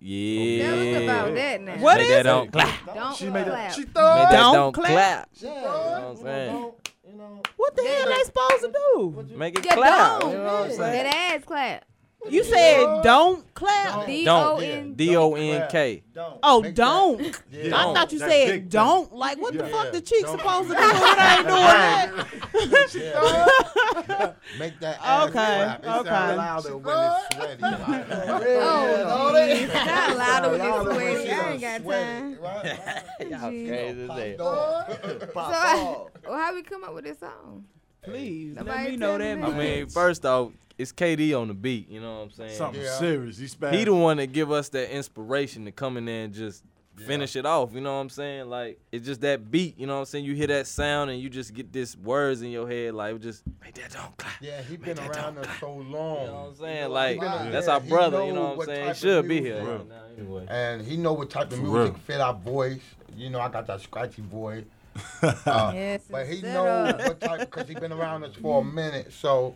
Yeah.
Tell us about that now.
What
Make
is
that
it?
don't clap.
Don't
She made
clap.
that. She
Make
throw
that
it.
Don't
don't
clap.
clap.
Yeah,
You know what I'm saying?
you know.
What the hell they supposed to do?
Make it clap.
don't.
You know what I'm saying?
That ass clap.
You said don't clap.
D O
Don't.
N.
D O N K.
Oh, don't. I thought you said don't. Like, what the fuck the cheek supposed to do when I ain't doing that?
Make that ass
Okay,
clap. It sound
okay.
louder when it's sweaty.
Oh, geez. Not louder when it's sweaty. I ain't got time.
right?
Y'all crazy as hell.
So,
Pop
I,
off.
well, how we come up with this song?
Please, let me know that.
I mean, first off, it's KD on the beat. You know what I'm saying?
Something
Yeah.
serious. He's bad.
He the one that give us that inspiration to come in there and just finish it off. You know what I'm saying? Like it's just that beat. You know what I'm saying? You hear that sound and you just get this words in your head. Like just make that don't clap.
Yeah, he been around
don't
us so long.
You know what I'm saying?
know,
Like
he
that's
yeah,
our brother. You know what I'm saying? He should be here right now. Anyway.
And he know what type of music
real.
fit our voice. You know, I got that scratchy voice. Uh,
Yes,
but he
set
know what type because he been around us for a minute. So,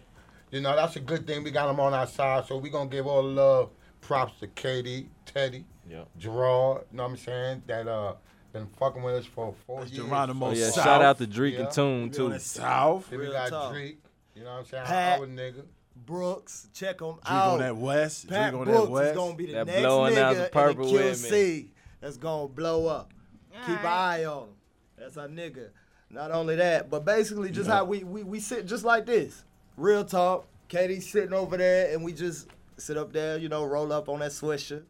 you know, that's a good thing. We got him on our side. So we gonna give all love, props to KD, Teddy,
Yep.
Gerard. You know what I'm saying? That uh been fucking with us for four years.
Geronimo
Oh, yeah,
South.
shout out to Drake and Tune, too.
the South.
Then we
Real
got
talk.
Drake. You know what I'm saying?
Pat.
Our nigga.
Brooks, check him
Drake
out.
on that West.
Pat
Drake on that
Brooks
West.
is gonna be the
That
next
blowing out the
nigga
purple
in the
with.
QC that's gonna blow up. Keep an eye on him. That's our nigga. Not only that, but basically just
Yeah.
how we, we we sit just like this. Real talk. KD's sitting over there and we just sit up there, you know, roll up on that swisher.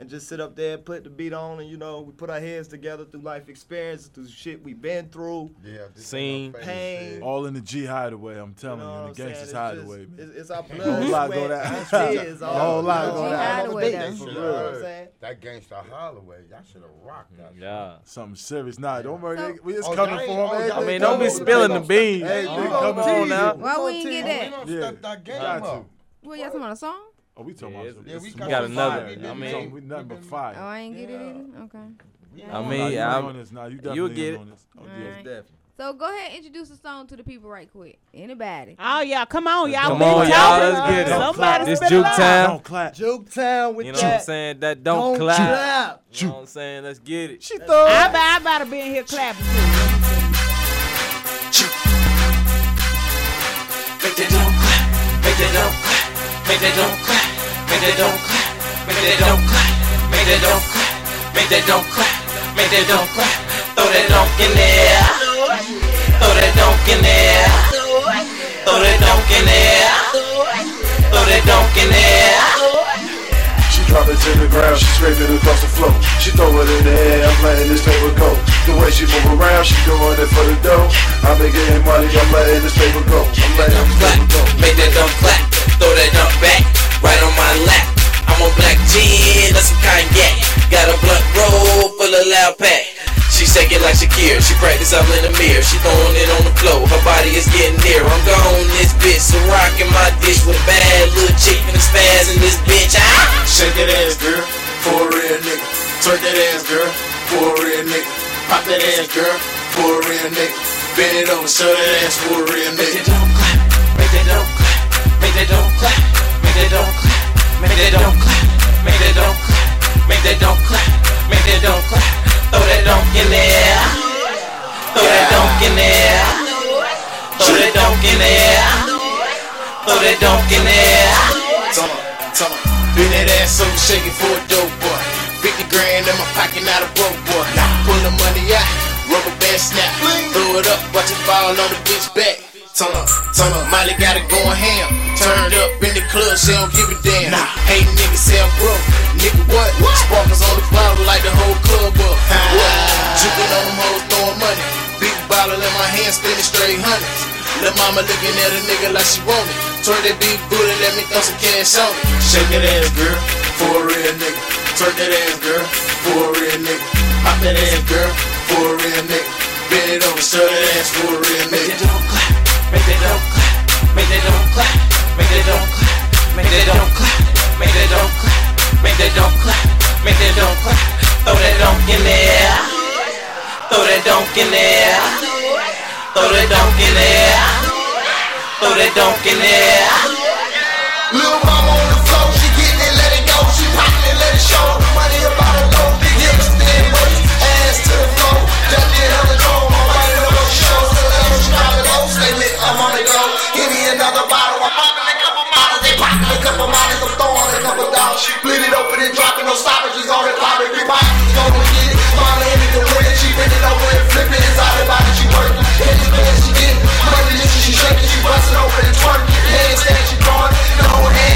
And just sit up there, and put the beat on, and you know, we put our heads together through life experiences, through shit we've been through.
Yeah, this
Scene.
Pain.
All in the G hideaway. I'm telling you,
know
in the
I'm
gangsters?
It's
hideaway,
just-
man.
It's, it's our
A
blood,
whole lot go down.
and tears. All-
whole lot go
know,
down.
all on the beat,
That
You
shit
know what I'm saying?
That gangsta Holloway, y'all should have rocked that.
Yeah.
Something serious. Nah, don't worry.
So-
we just
Oh,
coming for
ain't-
him.
oh,
I mean, don't be spilling the beans.
Hey,
Oh,
we
come
coming
on
on
now.
Why we ain't get that?
don't
Yeah.
that game
Got
up.
to.
What y'all talking about a song?
Oh, we talking
Yeah,
about some.
Yeah, we
it's
got
got another.
We
I
talking-
mean-
we nothing but
Oh. I ain't get it either. Okay.
I
Nah,
mean,
you
I'm-
on this now. You
you'll
definitely
get it.
on this. Oh, yeah.
right.
Definitely.
So go ahead, and introduce the song to the people right quick. Anybody?
Oh yeah, come on, y'all.
Come on, y'all,
talking.
let's get it.
Somebody
This
spit it
Juke. Town.
Don't clap.
Juke Town with
You know what I'm saying? That don't,
Don't
clap.
clap.
You know what I'm saying? Let's get it.
She
I,
thought.
bet- I about to be in here clapping too.
Make that don't clap, make that don't clap, make that don't clap, make that don't clap, make that don't clap, make that don't clap, make that don't clap, make that don't clap. Throw that donk in there, throw that donk in there, throw that donk in there, throw that donk in there.
She drop it to the ground, she scrape it across the floor. She throw it in the air, I'm letting this paper go. The way she move around, she doing it for the dough. I been getting money, I'm letting this paper go. I'm letting this
clap,
paper go.
make that dump clap, throw that dump back, right on my lap. I'm on black gin, that's some cognac. Got a blunt roll full of loud pack. She shake it like Shakira, she practice all in the mirror. She throwing it on the floor, her body is getting near. I'm gone this bitch, so rocking my dish with a bad little chick and a spaz in this bitch. Ah!
Shake that ass, girl, for a real nigga. Twerk that ass, girl, for a real nigga. Pop that ass, girl, for a real nigga. Bend it over, show that ass for a real nigga.
Make that don't clap, make that don't clap, make that don't clap, that don't clap, make that don't clap, make that don't clap, make that don't clap, make that don't clap. Throw that donk in there, throw that donk in there, throw that donk in there, throw that donk in there.
Tell that ass over, shake for a dope boy. 50 grand in my pocket, not a broke boy. Pull the money out, rubber band snap. Throw it up, watch it fall on the bitch back. Turn up, turn up, Molly got it going ham. Turned up in the club, she don't give a damn. Hey nigga, say I'm broke. Nigga, what? what? Sparkles on the bottle like the whole club up. Ah. What? Juking on them hoes, throwing money. Big bottle in my hand, spinning straight hundreds. Lil' mama looking at a nigga like she want it. Twerk that big booty, let me throw some cash on it. Shake that ass, girl, for a real nigga. Turn that ass, girl, for a real nigga. Pop that ass, girl, for a real nigga. Bend it over, show that ass for a real nigga.
Make that don't clap, make that clap, make that clap, make that clap, make that clap, make that clap, make that clap. Throw that donk in there, throw that donk in there, throw that donk in there, throw that donk in there.
Little mama on the floor, she getting it, let it go. She poppin' it, let it show. Couple. Split it open and dropping no stoppages on it, pop it. Big pockets, she gon' get it. Mama in it, the way that she bend it over and flip it. Inside her body, she workin'. Hit it fast, she get it. Money she shaking, she bustin' open and twerking. Handstand, she throwing. No hands,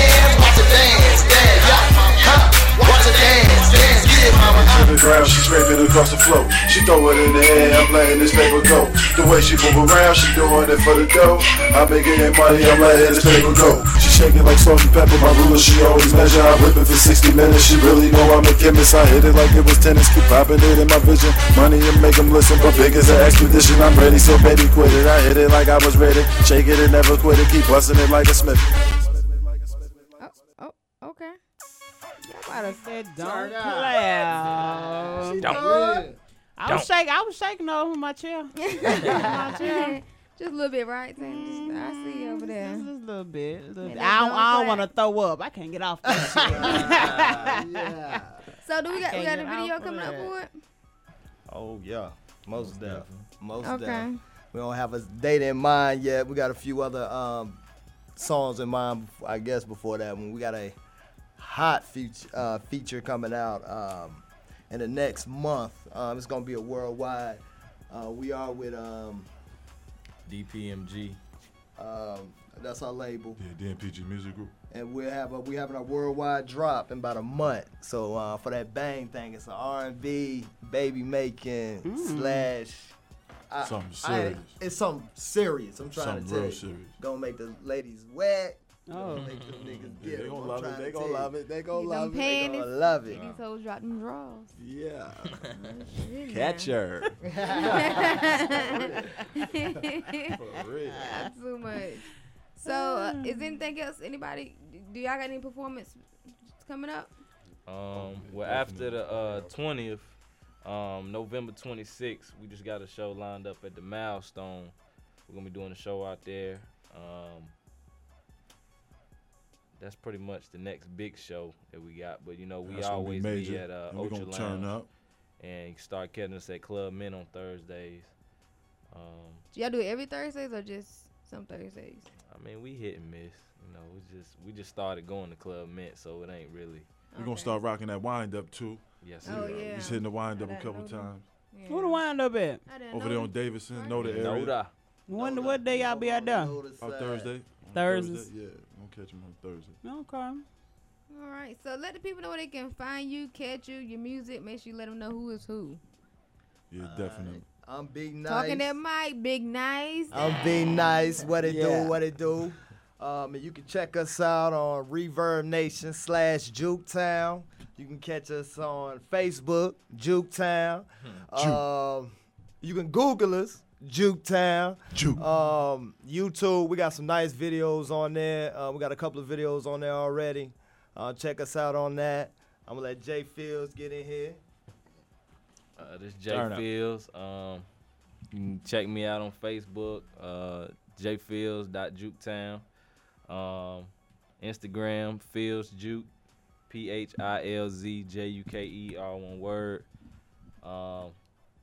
the ground, she scrape it across the floor. She throw it in the air, I'm letting this paper go. The way she move around, she doing it for the dough. I been getting money, I'm letting this paper go. She shaking like salt and pepper, my ruler she always measure. I whip it for 60 minutes, she really know I'm a chemist. I hit it like it was tennis, keep popping it in my vision. Money and make them listen, but big as an expedition. I'm ready, so baby quit it. I hit it like I was ready. Shake it and never quit it, keep busting it like a smith.
Y'all about to say don't
Turn
clap.
Don't.
I was shaking. I was shaking over my chair. my chair.
Just a little bit, right? Sam? Just, I see you over there.
Just a little bit. a little bit. I don't,
don't
I don't want to throw up. I can't get off that shit.
So do we got we got a video coming
of
up for it?
Oh yeah, most definitely. Most
Okay.
definitely. We don't have a date in mind yet. We got a few other um, songs in mind. I guess before that one, we got a hot feature uh, feature coming out um, in the next month. Um, it's gonna be a worldwide. Uh, we are with um,
DPMG.
um, that's our label.
Yeah, DMPG Music Group.
and we have a, we having a worldwide drop in about a month. So uh, for that bang thing, it's an R&B baby making slash. I-
Something
I-
serious.
it's something serious. I'm trying
Something
to tell
real
you.
serious.
Gonna make the ladies wet.
Oh.
Gonna make the niggas
Yeah,
get
they
it.
gonna
I'm
love it.
trying
They
to
gonna
tell
love it. They gonna love it. They
panties.
gonna love it.
These hoes drop them drawers.
Yeah.
Shit,
Catch her.
For real.
Not too much. So, uh, is anything else? Anybody? Do y'all got any performance coming up?
Um, well, after the uh, 20th, um, November 26th, we just got a show lined up at the Milestone. We're gonna be doing a show out there. Um, that's pretty much the next big show that we got. But you know, we
That's gonna be
always be, at uh,
and
Ultra
gonna turn
Lounge.
up.
And start catching us at Club Mint on Thursdays. Um,
Do y'all do it every Thursdays or just some Thursdays?
I mean, we hit and miss. You know, we just we just started going to Club Mint, so it ain't really.
We're gonna start rocking that wind up too.
Yes,
Oh, sir. yeah.
Just hitting the wind up
I
a
didn't
couple
know that.
times.
Who the wind up at?
Over there on Davidson, know the area.
Noda.
When what day y'all be out there?
On Thursday.
Thursdays.
Thursday, Yeah, gonna catch them on Thursday.
Okay.
All right. So let the people know where they can find you, catch you, your music. Make sure you let them know who is who.
Yeah, definitely.
I'm big nice.
Talking that mic, big nice.
I'm being nice. What it
Yeah.
do? What it do? Um, and you can check us out on Reverb Nation slash Juketown. You can catch us on Facebook, Juketown. Um, you can Google us, Juketown.
Juke.
Um, YouTube, we got some nice videos on there. Uh, we got a couple of videos on there already. Uh, check us out on that. I'm gonna let Jay Fields get in here.
Uh, this Jay
Turn.
Fields. Um, you can check me out on Facebook, uh, jfields.juketown. Um, Instagram, Philz Juke, P H I L Z J U K E, all one word. Um,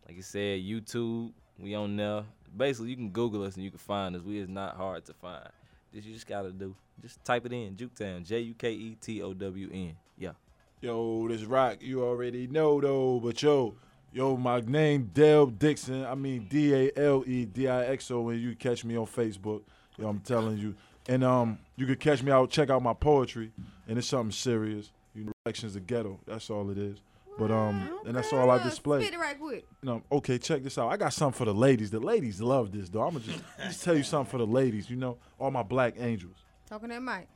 like you said, YouTube, we on there. Basically, you can Google us and you can find us. We is not hard to find. This you just gotta do. Just type it in, Juketown, J U K E T O W N. Yeah.
Yo, this rock, you already know though, but yo, yo, my name Dale Dixon. I mean D A L E D I X O. and you catch me on Facebook, yo, I'm telling you, and um, you could catch me out, check out my poetry, and it's something serious. You know, Reflections of Ghetto. That's all it is. But um, and that's all I display.
Spit it right quick.
No, okay, check this out. I got something for the ladies. The ladies love this, though. I'm gonna just, just tell you something for the ladies. You know, all my black angels.
Talking that mic.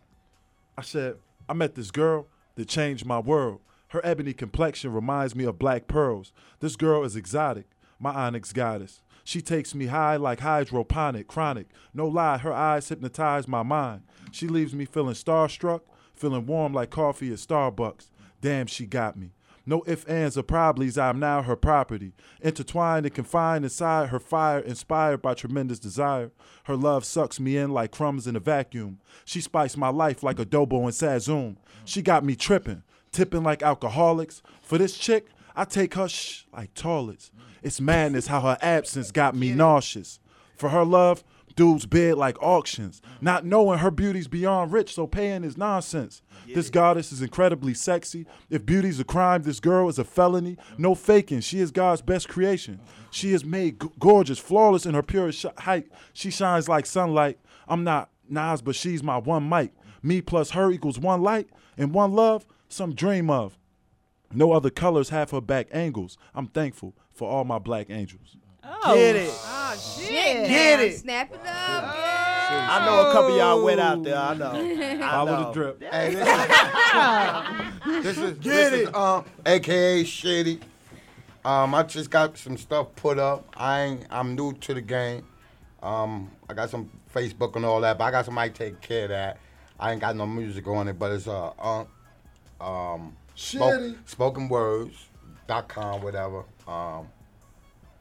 I said, I met this girl that changed my world. Her ebony complexion reminds me of black pearls. This girl is exotic, my onyx goddess. She takes me high like hydroponic, chronic. No lie, her eyes hypnotize my mind. She leaves me feeling starstruck, feeling warm like coffee at Starbucks. Damn, she got me. No ifs, ands, or probablys, I am now her property. Intertwined and confined inside her fire, inspired by tremendous desire. Her love sucks me in like crumbs in a vacuum. She spiced my life like adobo and Sazón. She got me tripping, tipping like alcoholics. For this chick, I take her shh like toilets. It's madness how her absence got me nauseous. For her love, dudes bid like auctions, not knowing her beauty's beyond rich, so paying is nonsense. This goddess is incredibly sexy. If beauty's a crime, this girl is a felony. No faking, she is God's best creation. She is made g- gorgeous, flawless in her purest sh- height. She shines like sunlight. I'm not Nas, but she's my one mic. Me plus her equals one light and one love, some dream of. No other colors have her back angles. I'm thankful for all my black angels.
Get it.
Oh shit.
Get
Now,
it.
Snap it up.
I know a couple of y'all went out there. I know. I
Follow
know.
the drip.
Hey, this is, this is,
Get
this is,
it.
um, AKA Shitty. Um, I just got some stuff put up. I ain't, I'm new to the game. Um, I got some Facebook and all that, but I got somebody take care of that. I ain't got no music on it, but it's uh, uh um,
Shitty.
spoken words dot com whatever. Um,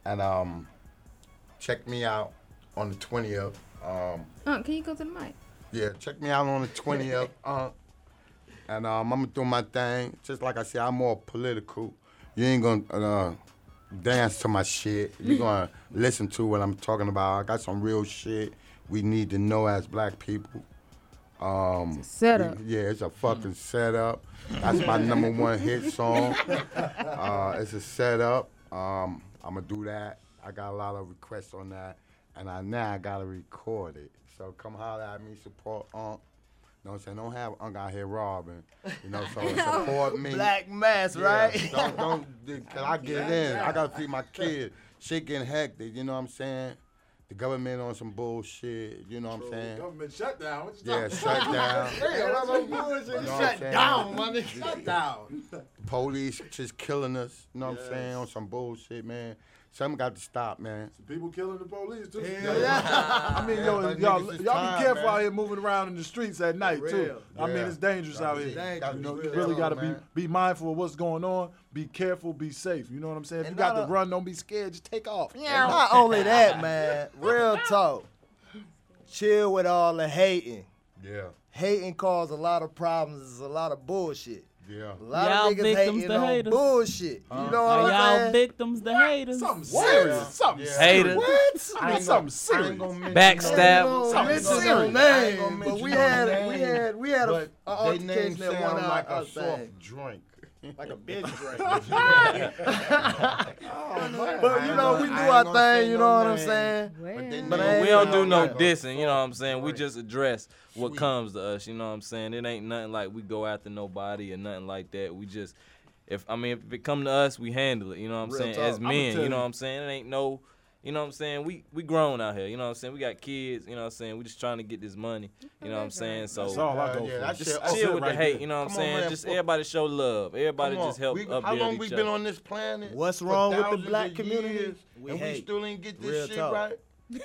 and um, check me out on the twentieth. Um,
Uh, can you go to the mic?
yeah, check me out on the twentieth. uh, and um, I'm gonna do my thing. Just like I said, I'm more political. You ain't gonna uh, dance to my shit. You're gonna listen to what I'm talking about. I got some real shit we need to know as black people. Um,
It's setup.
Yeah, it's a fucking setup. That's my number one hit song. Uh, it's a setup. Um, I'm gonna do that. I got a lot of requests on that, and I now I gotta record it. So come holler at me, support Unc. You know what I'm saying? Don't have Unc out here robbing. You know, so support me.
Black mass,
Yeah,
right?
Don't, don't, cause I get in. I gotta feed my kid. Shit getting hectic, you know what I'm saying? The government on some bullshit, you know what I'm saying?
Government shutdown. What you
Yeah,
talking
shut down.
Damn, that's some.
You know
Shut
saying?
down, my nigga. Shut down.
Police just killing us, you know what I'm saying? On some bullshit, man. Something got to stop, man.
People killing the police too.
Yeah.
Yeah. I mean, yo, y'all, y'all
tired,
be careful
man.
out here moving around in the streets at night too.
real.
I mean, it's dangerous
Gotta
out here.
gotta
you know, you really gotta be be mindful of what's going on. Be careful. Be safe. You know what I'm saying? If
And
you got
not
to run, don't be scared. Just take off.
And not only that, man. Real talk. Chill with all the hating.
Yeah.
Hating cause a lot of problems. It's a lot of bullshit.
Yeah.
A lot
Y'all
of niggas
victims
hating
to
on
haters.
bullshit. You know what I'm
y'all
saying?
victims to haters?
Something serious. Something
Yeah.
Haters.
What?
I
I mean, something serious.
ain't gonna mention
Backstab.
Something serious.
no
I ain't
name,
gonna
but we had we had we had a,
but
a
they name
altercation at one
sound like a soft drink.
Like a bitch drink.
Oh,
but you know, we do our thing, you know what I'm saying? But I
we don't do no dissing, you know what I'm saying? We just address what comes to us, you know what I'm saying? It ain't nothing like we go after nobody or nothing like that. We just if I mean if it come to us, we handle it, you know what I'm
Real
saying?
talk.
As
I'ma
men, you know what I'm saying? It ain't no you know what I'm saying? We we grown out here, you know what I'm saying? We got kids, you know what I'm saying? We just trying to get this money, you know what I'm saying? So
That's all I go
Yeah,
for.
that
just
shit-
chill with
right
the hate,
there.
you know what I'm
Come on,
saying?
man,
Just everybody show love. Everybody just
on.
help
we,
upbuild
How long
each
we
other.
been on this planet?
What's wrong with the black
of
community?
years,
We
and we
hate.
still ain't get this
Real
shit
talk.
right.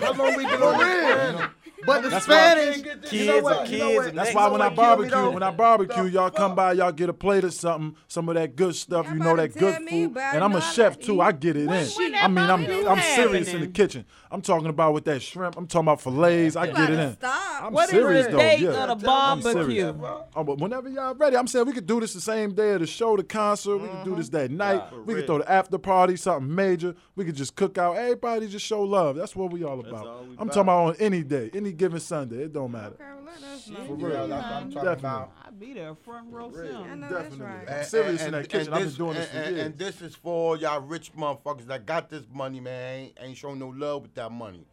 how long we been on this planet?
But the
That's why-
Spanish,
Kids
you know
are
what? You know
kids
That's why when I
what killed me,
barbecue, when I barbecue, y'all come by, y'all get a plate of something, some of that good stuff.
Y'all
know that good food, and I'm a chef too. I get it in. I mean, I'm I'm serious in the kitchen. I'm talking about with that shrimp. I'm talking about fillets. I get it in.
Stop.
I'm
What is
serious
the
though.
date
yeah.
the
I'm serious.
barbecue?
Oh, but whenever y'all ready, I'm saying we could do this the same day of the show, the concert. We could do this that mm-hmm.
night.
We could throw the after party, something major. We could just cook out. Everybody just show love. That's what we all about. I'm talking about on any day, any given Sunday. It don't matter.
Okay, well, let us.
For
Yeah,
real.
that's what I'm talking
Definitely.
about.
I be there front row
I
soon.
know that's
Definitely.
right.
I'm serious in that kitchen. I've been
this-
doing this for
and, and-
years.
and this is for all y'all rich motherfuckers that got this money, man. Ain't, ain't showing no love with that money.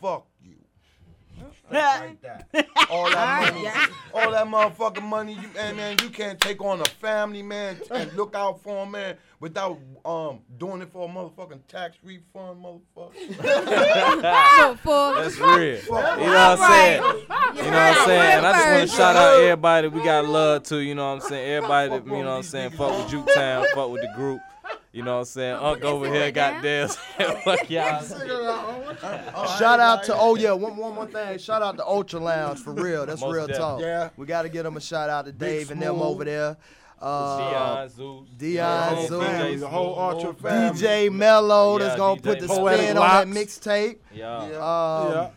Fuck you. like that. All that ah, money, all that motherfucking money, you, man, man, you can't take on a family, man, and look out for for 'em, man, without um doing it for a motherfucking tax refund, motherfucker.
That's real. You know what I'm saying? You know what I'm saying? And I just want to shout out everybody we got love to, you know what I'm saying? Everybody that, you know what I'm saying, fuck with Juketown, fuck with the group. You know what I'm saying? Unc over here got this. Fuck y'all.
Shout out to oh yeah one one more thing. Shout out to Ultra Lounge for real. That's
Most
real talk.
Yeah.
We got to get them a shout out to Dave and them
Smooth.
over there. Uh,
Dion, Zeus.
Dion, Zeus.
whole the whole Ultra family.
DJ Mello that's gonna
DJ
put the
Mello.
spin on that mixtape.
Yeah.
Um,
Yeah.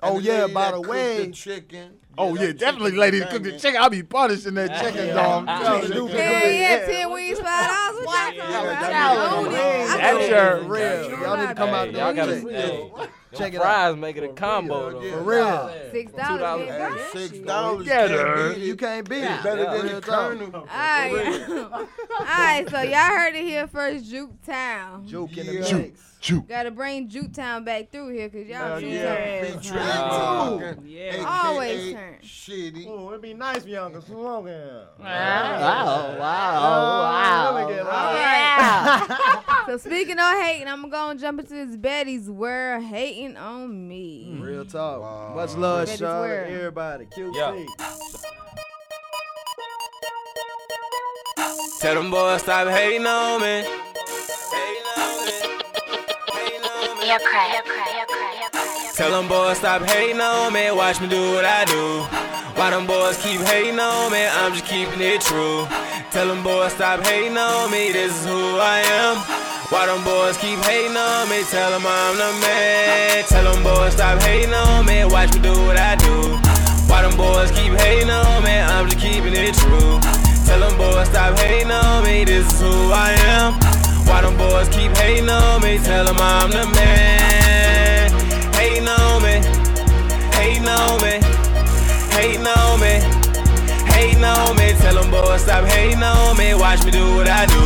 Oh
And
yeah, by the
cooked
way,
chicken.
Oh yeah, definitely,
chicken
lady cook the chicken. I'll be punishing that chicken, dog. I'm telling you.
Yeah, yeah, ten wings, five dollars. What y'all talking about?
Yeah,
I own it. I
That's
own
your-
real. Y'all need to come out
y'all gotta
and check.
hey,
Check
Check
it
it
out.
fries make it a combo though.
For real.
Six
$2.
dollars.
Hey,
man.
six dollars.
Yeah,
can't
dude.
beat
You can't beat
It's
it.
better
Yeah,
than
real
the
talk.
Colonel.
Alright. Alright, so y'all heard it here first, Juke Town.
Juke in the
Yeah.
mix.
Juke.
Gotta bring Juke Town back through here, cause y'all
Hell
Juke
yeah.
Town.
Big
Yes,
Trey
huh?
fucking
Yeah.
AKA
Always turn.
Shitty.
Oh, it'd be nice for y'all to smoke him.
Wow,
wow, Let me get
Alright. so speaking of hating, I'm gonna jump into this Betty's world hating on me. Mm.
Real talk.
Wow.
Much love,
Betty's
Charlotte.
World.
Everybody. QC.
Yeah. Tell them boys stop hating on me.
Your cry, your cry,
Tell them boys stop hating on me. Watch me do what I do. Why them boys keep hating on me? I'm just keeping it true. Tell them boys stop hating on me. This is who I am. Why them boys keep hating on me? Tell them I'm the man. Tell them boys stop hating on me. Watch me do what I do. Why them boys keep hating on me? I'm just keeping it true. Tell them boys stop hating on me. This is who I am. Why them boys
keep hating on me, tell them I'm the man. Hating on me, hating on me, hating on me, hating on me. Tell them boys stop hating on me, watch me do what I do.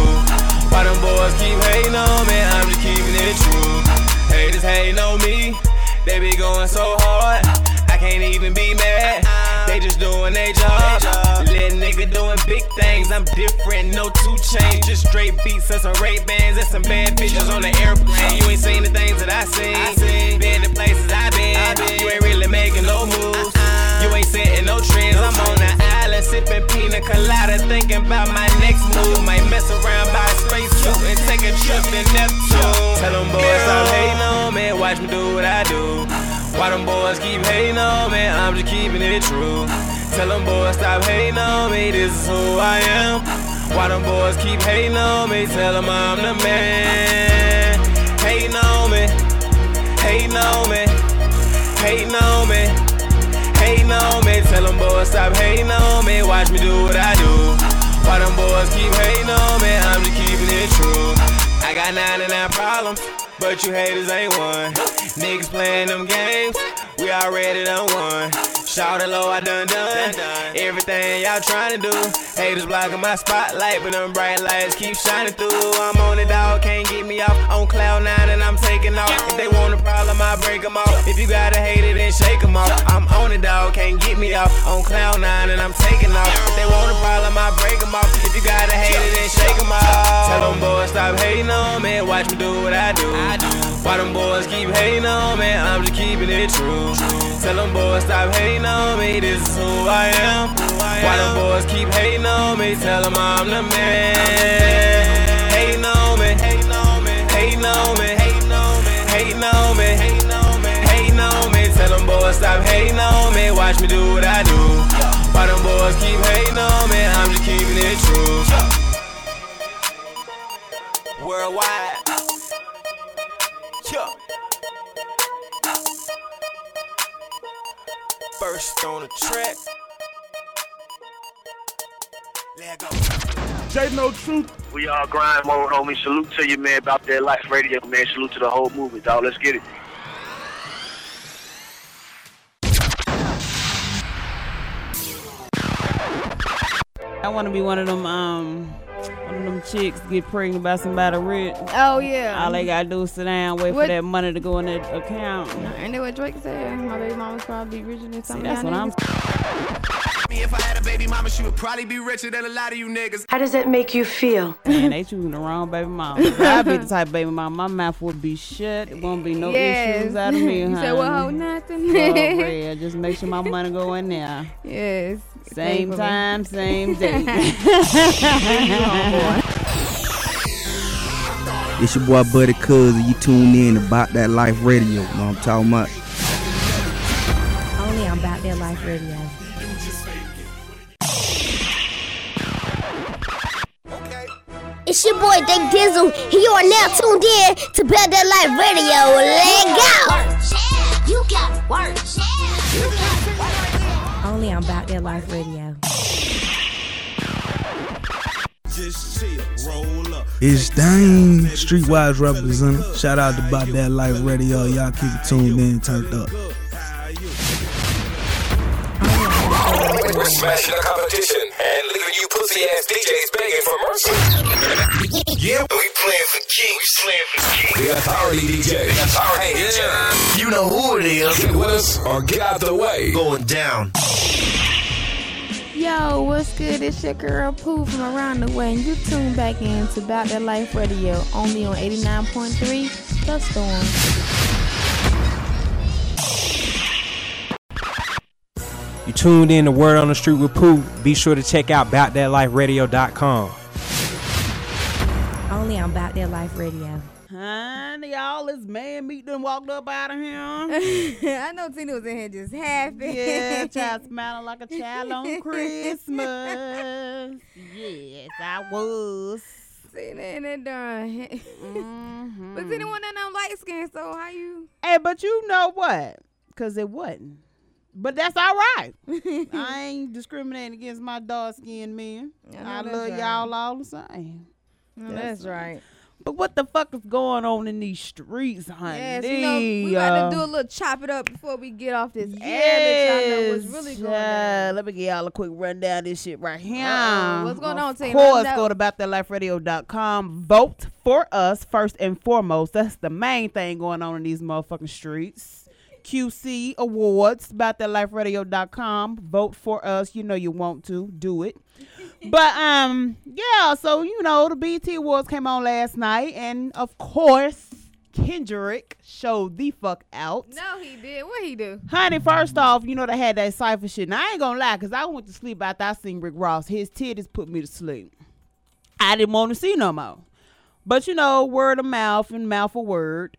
Why them boys keep hating on me, I'm just keeping it true. Haters hating on me, they be going so hard, I can't even be mad. They just doing their job. Little nigga doing big things. I'm different, no two chains. Just straight beats and some Ray Bans and some bad bitches on the airplane. You ain't seen the things that I seen. Been the places I been. You ain't really making no moves. Uh-uh. You ain't setting no trends. I'm on the island sipping pina colada, thinking about my next move. Might mess around by a spacesuit and take a trip to Neptune. Tell them boys stop hating on me. Watch me do what I do. Why them boys keep hating on me? I'm just keeping it true. Tell them boys stop hating on me. This is who I am. Why them boys keep hating on me? Tell them I'm the man. Hating on me, hating on me, hating on me, hating on me. Tell them boys stop hating on me. Watch me do what I do. Why them boys keep hating on me? I'm just keeping it true. I got 99 problems, but you haters ain't one. Niggas playing them games, we already done won. Shout it low, I done done. Everything y'all trying to do. Haters blocking my spotlight, but them bright lights keep shining through. I'm on it, dog, can't get me off. On cloud nine, and I'm taking off. If they want a problem, I break them off. If you gotta hate it, then shake them off. I'm on it, dog, can't get me off. On cloud nine, and I'm taking off. If they want a problem, I break them off. If you gotta hate it, then shake them off. Tell them boys stop hating on me, watch me do what I do. Why them boys keep hating on me? I'm just keeping it true. Tell them boys stop hating on me, this is who I am. Why them boys keep hating on me? Tell them I'm the man. Hating on me, hating on me, hating on me, hating on me, hating on me, hating on me. Tell them boys stop hating on me, watch me do what I do. Why them boys keep hating on me? I'm just keeping it true. Worldwide. Yeah. First on the track. Let go.
J No Truth.
We all grind mode, homie. Salute to you, man, about that life radio, man. Salute to the whole movement, dog. Let's get it.
I want to be one of them, um, one of them chicks get pregnant by somebody rich.
Oh yeah.
All they gotta do is sit down, wait
What-
for that money to go in that account.
Ain't that what Drake said? My baby mama's probably richer than some
See, that's
y'all
what I'm.
niggas.
If I had a baby mama, she would probably be richer than a lot of you niggas.
How does that make you feel? Man, they choosing the wrong baby mama. I'd be the type of baby mama, my mouth would be shut. It won't be no
Yes.
issues out of me.
You said, "Well, hold nothing."
For real. Just make sure my money go in there.
Yes.
Same
Pay
time, same day.
It's your boy Buddy Cuz, and you tune in about that life radio. Know what I'm talking about?
Only on About That Life Radio.
It's your boy Dick Dizzle. You are now tuned in to Bout That Life Radio. Let go.
You got work.
Only on About That Life Radio.
Just chill, roll up.
It's Dane, Streetwise representative. Shout out to About That Life Radio. Y'all keep it tuned in, turned up.
We're smashing the competition and leaving you pussy ass DJs begging for mercy. yeah, we playing for kings. We playing for kings. The authority DJ. The authority DJ.
You know who it is.
Get with us or get out the way.
Going down.
Yo, what's good? It's your girl Pooh from around the way, and you tune back in to About That Life Radio, only on 89.3 The Storm.
You tuned in to Word on the Street with Pooh. Be sure to check out BoutThatLifeRadio.com.
Only on About That Life Radio.
Honey, all this man meat done walked up out of here.
I know Tina was in here just happy.
Yeah, child smiling like a child on Christmas. Yes, I was.
Tina in that darn.
Mm-hmm.
But Tina wasn't no light skin, so how you?
Hey, but you know what? Because it wasn't. But that's all right. I ain't discriminating against my dark skinned men.
I
I, love
right.
y'all all the same.
No, that's right.
But what the fuck is going on in these streets, honey?
Yes, you know, we about to do a little chop it up before we get off this air. Let y'all know what's really going
yeah,
on.
Let me give y'all a quick rundown of this shit right here.
Uh-oh. What's going on,
Of
team?
course,
Let 'em
go
know.
to aboutthatliferadio.com. Vote for us first and foremost. That's the main thing going on in these motherfucking streets. QC Awards, aboutthatliferadio.com. Vote for us. You know you want to. Do it. But um, yeah, so you know, the BET Awards came on last night, and of course, Kendrick showed the fuck out.
No, he did. What he do?
Honey, first off, you know they had that cipher shit. Now I ain't gonna lie, cause I went to sleep after I seen Rick Ross. His titties put me to sleep. I didn't want to see no more. But you know, word of mouth and mouth of word.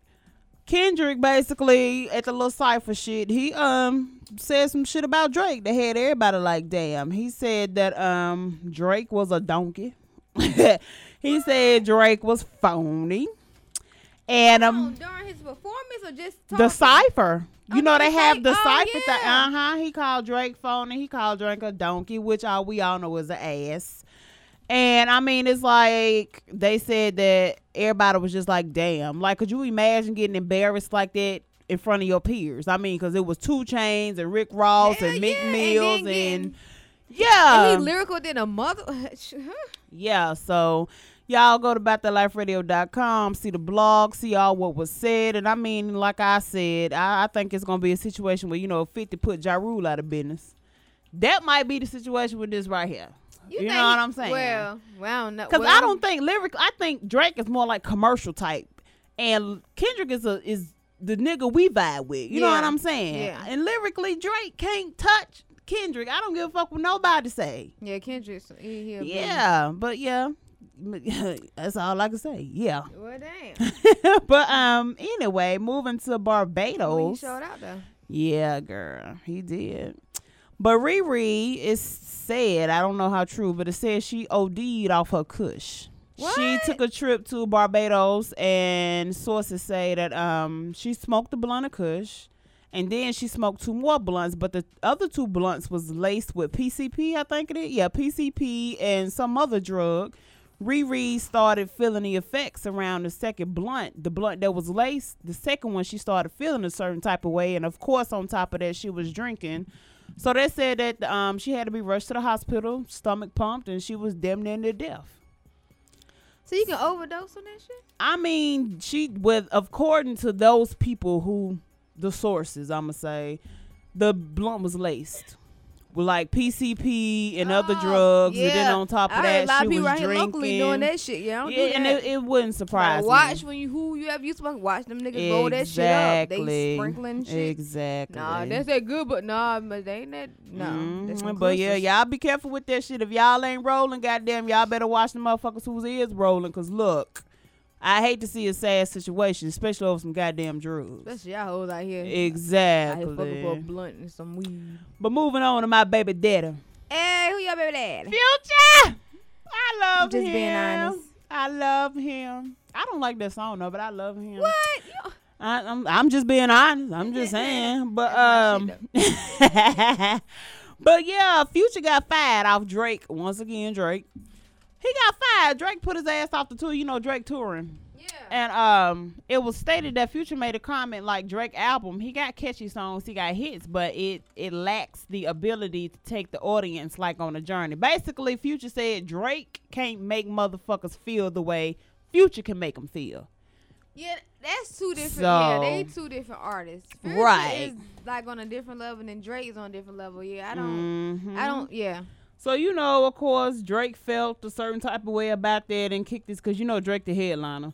Kendrick basically at the little cipher shit, he um said some shit about Drake that had everybody like damn. He said that um Drake was a donkey. he said Drake was phony. And um
During his performance or just
the cipher. You know they have the
oh,
cipher.
yeah.
Uh huh. He called Drake phony. He called Drake a donkey, which all we all know is an ass. And I mean, it's like they said that everybody was just like, "Damn!" Like, could you imagine getting embarrassed like that in front of your peers? I mean, because it was 2 Chainz and Rick Ross and Meek
yeah,
Mills and,
getting-
yeah,
And he lyrical than a mother.
yeah, so y'all go to boutthatliferadio.com, see the blog, see all what was said. And I mean, like I said, I, I think it's going to be a situation where, you know, 50 put Ja Rule out of business. That might be the situation with this right here. You,
think
know what I'm saying?
Well, well, I don't know.
Because
well,
I don't think lyric. I think Drake is more like commercial type, and Kendrick is a is the nigga we vibe with. You know what I'm saying?
Yeah.
And lyrically, Drake can't touch Kendrick. I don't give a fuck what nobody say.
Yeah, Kendrick. He.
Yeah, but yeah, that's all I can say. Yeah.
Well, damn.
but um, anyway, moving to Barbados.
Well, he showed out though.
Yeah, girl, he did. But Riri is said, I don't know how true, but it says she OD'd off her kush. She took a trip to Barbados, and sources say that um she smoked a blunt of kush, and then she smoked two more blunts. But the other two blunts was laced with PCP, I think it is. Yeah, PCP and some other drug. Riri started feeling the effects around the second blunt, the blunt that was laced. The second one, she started feeling a certain type of way, and of course, on top of that, she was drinking. So they said that um, she had to be rushed to the hospital, stomach pumped, and she was damn near to death.
So you can overdose on that shit.
I mean, she with according to those people who the sources, I'ma say, the blunt was laced with like PCP and other drugs, and then
Oh,
on top of
I
that,
a lot
she
of people
was
right here
drinking.
locally doing that shit. Yeah, I don't do
Yeah, and it, it wouldn't surprise
Now, watch
me.
when you who you have you smoke. Watch them niggas roll that shit up. They sprinkling shit.
Exactly.
Nah, that's that good, but nah, but they ain't that. No,
Mhm, but yeah, y'all be careful with that shit. If y'all ain't rolling, goddamn, y'all better watch the motherfuckers whose is rolling. Cause look, I hate to see a sad situation, especially over some goddamn drugs.
Especially y'all hoes out here.
Exactly.
Here fucking for a blunt and some weed.
But moving on to my baby daddy.
Hey, who your baby daddy?
Future. I love
Just
him.
being honest.
I love him. I don't like that song though, but I love him.
What?
I, I'm I'm just being honest. I'm just saying. But um, but yeah, Future got fired off Drake once again. Drake, he got fired. Drake put his ass off the tour. You know Drake touring. Yeah. And um, it was stated that Future made a comment like Drake album. He got catchy songs, he got hits, but it it lacks the ability to take the audience like on a journey. Basically, Future said Drake can't make motherfuckers feel the way Future can make them feel.
Yeah, that's two different.
So-
yeah, they two different artists. Future
Right.
Is like on a different level, and Drake's on a different level. Yeah, I don't.
Mhm.
I don't. Yeah.
So you know, of course, Drake felt a certain type of way about that and kicked this because you know Drake the headliner.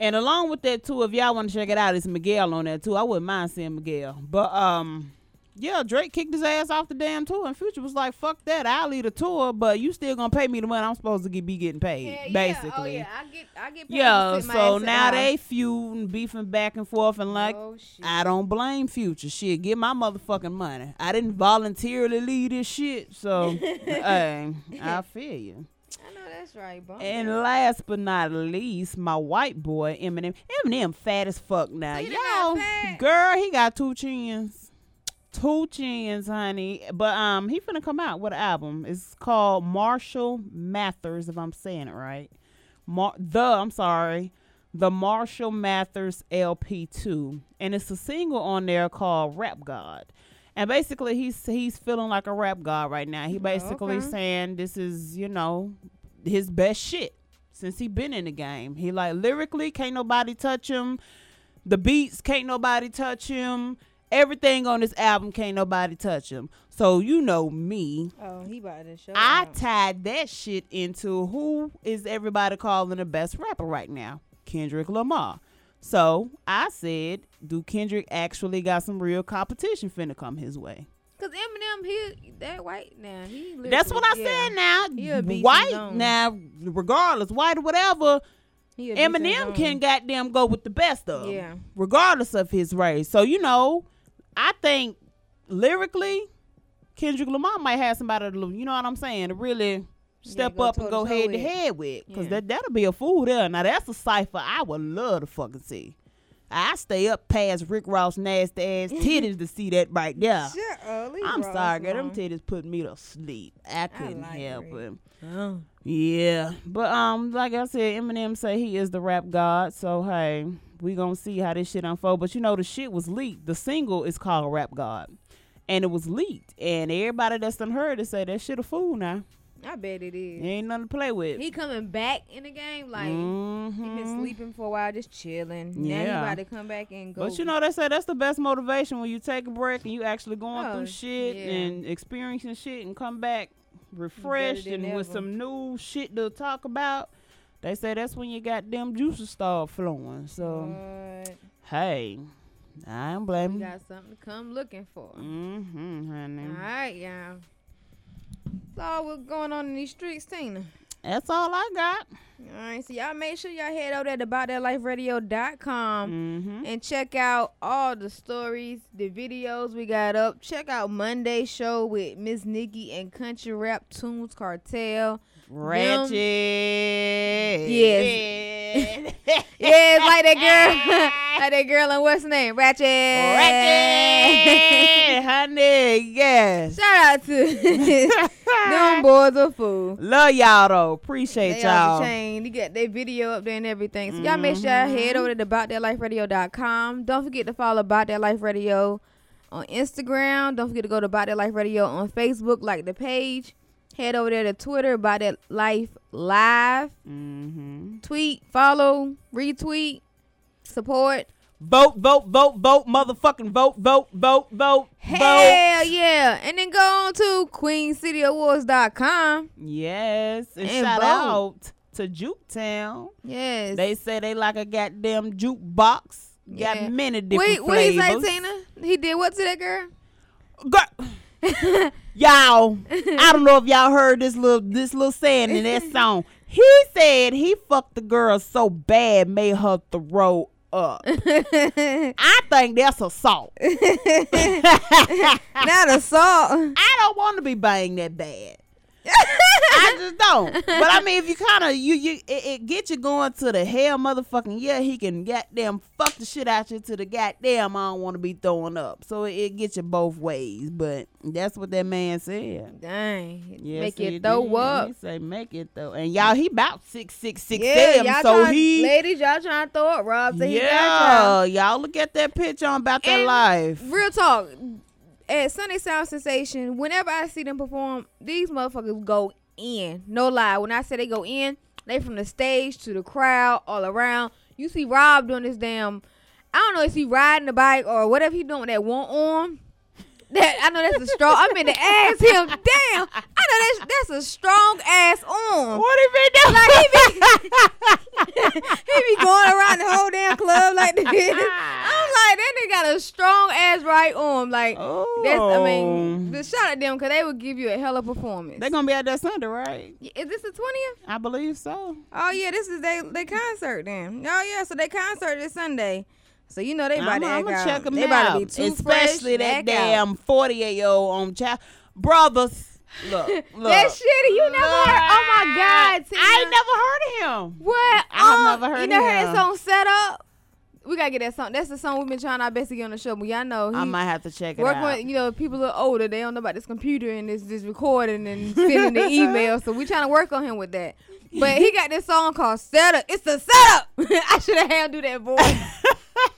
And along with that too, if y'all want to check it out, it's Miguel on there too. I wouldn't mind seeing Miguel, but um, yeah, Drake kicked his ass off the damn tour, and Future was like, "Fuck that, I'll lead a tour, but you still gonna pay me the money I'm supposed to get, be getting paid,
Yeah, yeah.
basically."
Oh yeah, I get. I get. Paid
Yeah,
to sit my
so
ass at the
now they feuding, beefing back and forth, and like,
Oh,
I don't blame Future. Shit, get my motherfucking money. I didn't voluntarily leave this shit, so hey, I feel you.
I know that's right, bro.
And last but not least, my white boy Eminem. Eminem fat as fuck now, y'all. Girl, he got two chins, 2 Chainz, honey. But um, he finna come out with an album. It's called Marshall Mathers, if I'm saying it right. Mar- the I'm sorry, the Marshall Mathers LP2, and it's a single on there called Rap God. And basically, he's he's feeling like a rap god right now. He basically
Okay.
saying this is you know his best shit since he been in the game. He like lyrically can't nobody touch him. The beats can't nobody touch him. Everything on this album can't nobody touch him. So you know me.
Oh, he about to show.
I
out.
tied that shit into who is everybody calling the best rapper right now? Kendrick Lamar. So I said, do Kendrick actually got some real competition finna come his way?
Cause Eminem, he that white now. He
That's what I
lyrically-
said now.
He a beast in his
white now, regardless, white or whatever,
He a beast in his
Eminem can goddamn go with the best of.
Yeah.
regardless of his race. So you know, I think lyrically, Kendrick Lamar might have somebody to, you know what I'm saying, to really step
go
up and go head to head with, because
Yeah.
that that'll be a fool there. Now that's a cipher I would love to fucking see. I stay up past Rick Ross nasty ass titties to see that right there.
Shut up,
I'm
Ross
sorry, girl. Them titties put me to sleep. I couldn't
like
help
Rick.
it.
Oh.
Yeah, but um, like I said, Eminem say he is the rap god. So hey, we gonna see how this shit unfold. But you know, the shit was leaked. The single is called Rap God, and it was leaked. And everybody that's done heard it say that shit a fool now.
I bet it is.
Ain't nothing to play with.
He coming back in the game like he
Mhm.
been sleeping for a while, just chilling. Now he about to come back and go.
But you know, they say that's the best motivation when you take a break and you actually going
Oh,
through shit
yeah.
and experiencing shit and come back refreshed and with some new shit to talk about. They say that's when you got them juices start flowing. So
But
hey, I
we
blaming.
got something to come looking for.
Mm-hmm, honey.
All right, y'all. That's all what's going on in these streets, Tina.
That's all I got.
All right, so y'all make sure y'all head over to aboutthatliferadio.com
Mm-hmm.
and check out all the stories, the videos we got up. Check out Monday's show with Miss Nikki and Country Rap Tunes Cartel.
Ratchet.
Yes. yeah, it's like that girl. like that girl and what's her name? Ratchet.
Ratchet. honey, yes.
Shout out to them boys a fool.
Love y'all though. Appreciate
They
y'all.
the chain. You get their video up there and everything. So y'all make sure y'all head mm-hmm. over to aboutthatliferadio.com. Don't forget to follow About That Life Radio on Instagram. Don't forget to go to About That Life Radio on Facebook, like the page. Head over there to Twitter, About That Life Live.
Mm-hmm.
Tweet, follow, retweet, support.
Vote, vote, vote, vote, motherfucking vote, vote, vote, vote,
Hell
vote.
yeah. And then go on to queencityawards.com.
Yes. And,
And
shout
vote.
out to Juketown.
Yes.
They say they like a goddamn jukebox.
Yeah.
Got many different
Wait, what he
flavors.
say, Tina? He did what to that girl?
y'all, I don't know if y'all heard this little this little saying in that song. He said he fucked the girl so bad made her throw up. I think that's assault.
Not assault.
I don't want to be banged that bad. I just don't. But I mean, if you kind of you you it, it get you going to the hell, motherfucking yeah, he can goddamn fuck the shit out you to the goddamn. I don't want to be throwing up. So it, it gets you both ways. But that's what that man said.
Dang.
Yes,
Make it throw
did.
up.
He say make it though, and y'all he about six six six
Yeah,
seven.
y'all
So
trying,
he
ladies, y'all trying to throw up. Rob got
yeah,
y'all.
y'all look at that picture on about that life.
Real talk. At Sunday Sound Sensation, whenever I see them perform, these motherfuckers go in. No lie. When I say they go in, they from the stage to the crowd, all around. You see Rob doing this damn. I don't know if he riding the bike or whatever he doing with that one arm. That I know that's a strong. I'm mean to ask him. Damn, I know that's that's a strong ass arm.
What he been doing?
Like he be, he be going around the whole damn club like this. I'm like that nigga got a strong ass right arm. Like that's. I mean, oh. the shout at them because they would give you a hell of a performance.
They're gonna be at that Sunday, right?
Is this the twentieth?
I believe so.
Oh yeah, this is they they concert then. Oh yeah, so they concert this Sunday. So you know they about
I'm,
to
I'm
act out.
check them
they
out,
about to be too
especially
fresh,
that damn
out.
48 year old on child brothers. Look, look.
That shitty, you never heard? Oh my god, Tina.
I ain't never heard of him.
What?
I have
Um,
never heard
You
of
never heard his song "Set Up" we gotta get that song. That's the song we've been trying our best to get on the show. But y'all know
I might have to check it
work
out.
with you know people are older. They don't know about this computer and this this recording and sending the email. So we trying to work on him with that. But he got this song called Setup. It's the setup. I should have had do that voice.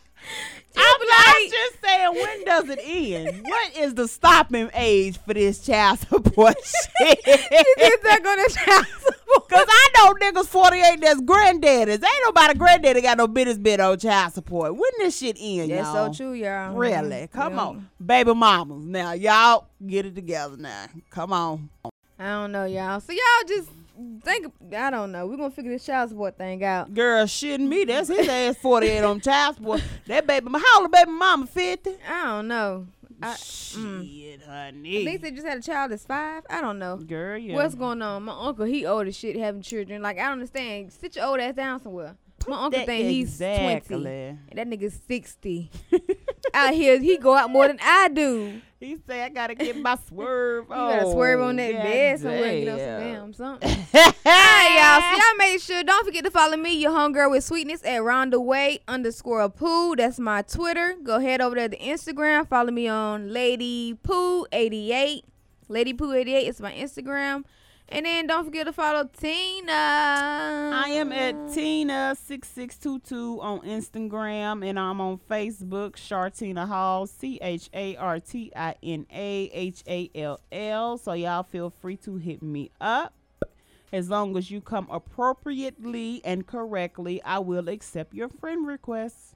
I'm, I'm just saying, when does it end? what is the stopping age for this child support shit?
Is that gonna child support?
Cause I know niggas 48 that's granddaddies. Ain't nobody granddaddy got no business bit on child support. When this shit end,
That's
y'all?
so true, y'all.
Really? Come
Yeah.
on. Baby mamas. Now, y'all get it together now. Come on.
I don't know, y'all. So y'all just think. I don't know. We're gonna figure this child support thing out.
Girl, shitting me. That's his ass 48 on child support. That baby, how old the baby mama 50?
I don't know. I, mm.
Shit,
At
honey.
least they just had a child that's five. I don't know.
Girl, yeah.
What's going on? My uncle, he old as shit having children. Like I don't understand. Sit your old ass down somewhere. My uncle
that-
think he's twenty, and that nigga's sixty. out here, he go out more than I do.
He say I gotta get my swerve.
You gotta swerve on that
God
bed somewhere and get on some
damn.
something. Alright, y'all. So y'all make sure don't forget to follow me, your homegirl with sweetness at Ronda Way underscore Pooh. That's my Twitter. Go head over there to Instagram. Follow me on Lady Pooh 88. Lady Pooh 88 is my Instagram. And then don't forget to follow Tina.
I am at Tina6622 on Instagram and I'm on Facebook, Chartina Hall, C H A R T I N A H A L L. So y'all feel free to hit me up. As long as you come appropriately and correctly, I will accept your friend requests.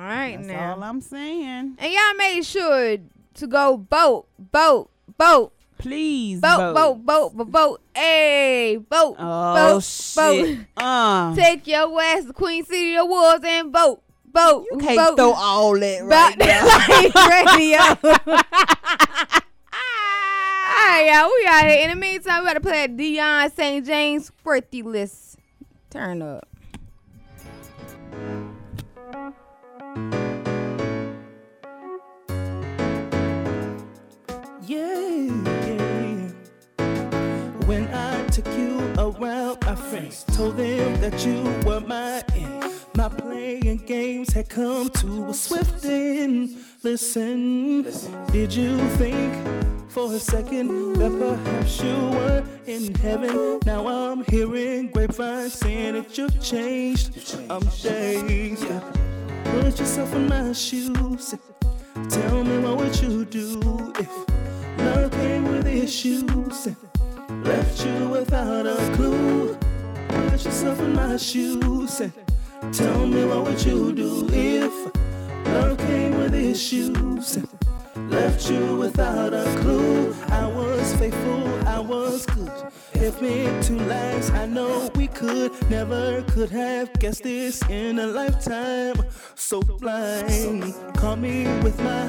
All right,
That's
now.
all I'm saying.
And y'all made sure to go vote, vote, vote.
Please
vote,
vote.
vote, vote, vote, vote. Hey, vote,
Oh,
vote,
shit.
vote.
Uh.
Take your ass to Queen City Awards and vote, vote.
You can't
vote.
throw all that
About
right now.
radio. all right, y'all. We out here. In the meantime, we got to play that Dion St. James birthday list. Turn up.
Yeah, yeah. When I took you around, my friends told them that you were my end. My playing games had come to a swift end. Listen, did you think for a second that perhaps you were in heaven? Now I'm hearing grapevines saying that you've changed. I'm dazed. Put yourself in my shoes. Tell me what would you do if love came with issues left you without a clue? Put yourself in my shoes and tell me what would you do if love came with issues left you without a clue? I was faithful, I was good. If meant to last, I know we could. Never could have guessed this in a lifetime. So blind, caught me with my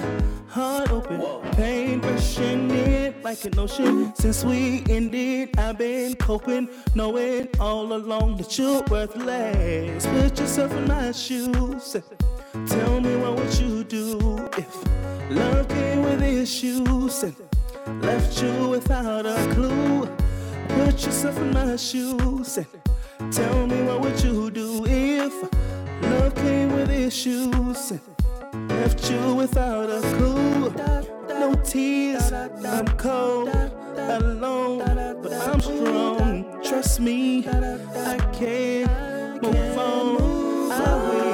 heart open. Pain rushing in like an ocean. Since we ended, I've been coping, knowing all along that you're worthless. Put yourself in my shoes. Tell me what would you do if came with issues and left you without a clue? Put yourself in my shoes and tell me what would you do if love came with issues and left you without a clue? No tears, I'm cold, alone, but I'm strong. Trust me, I can move on. I will,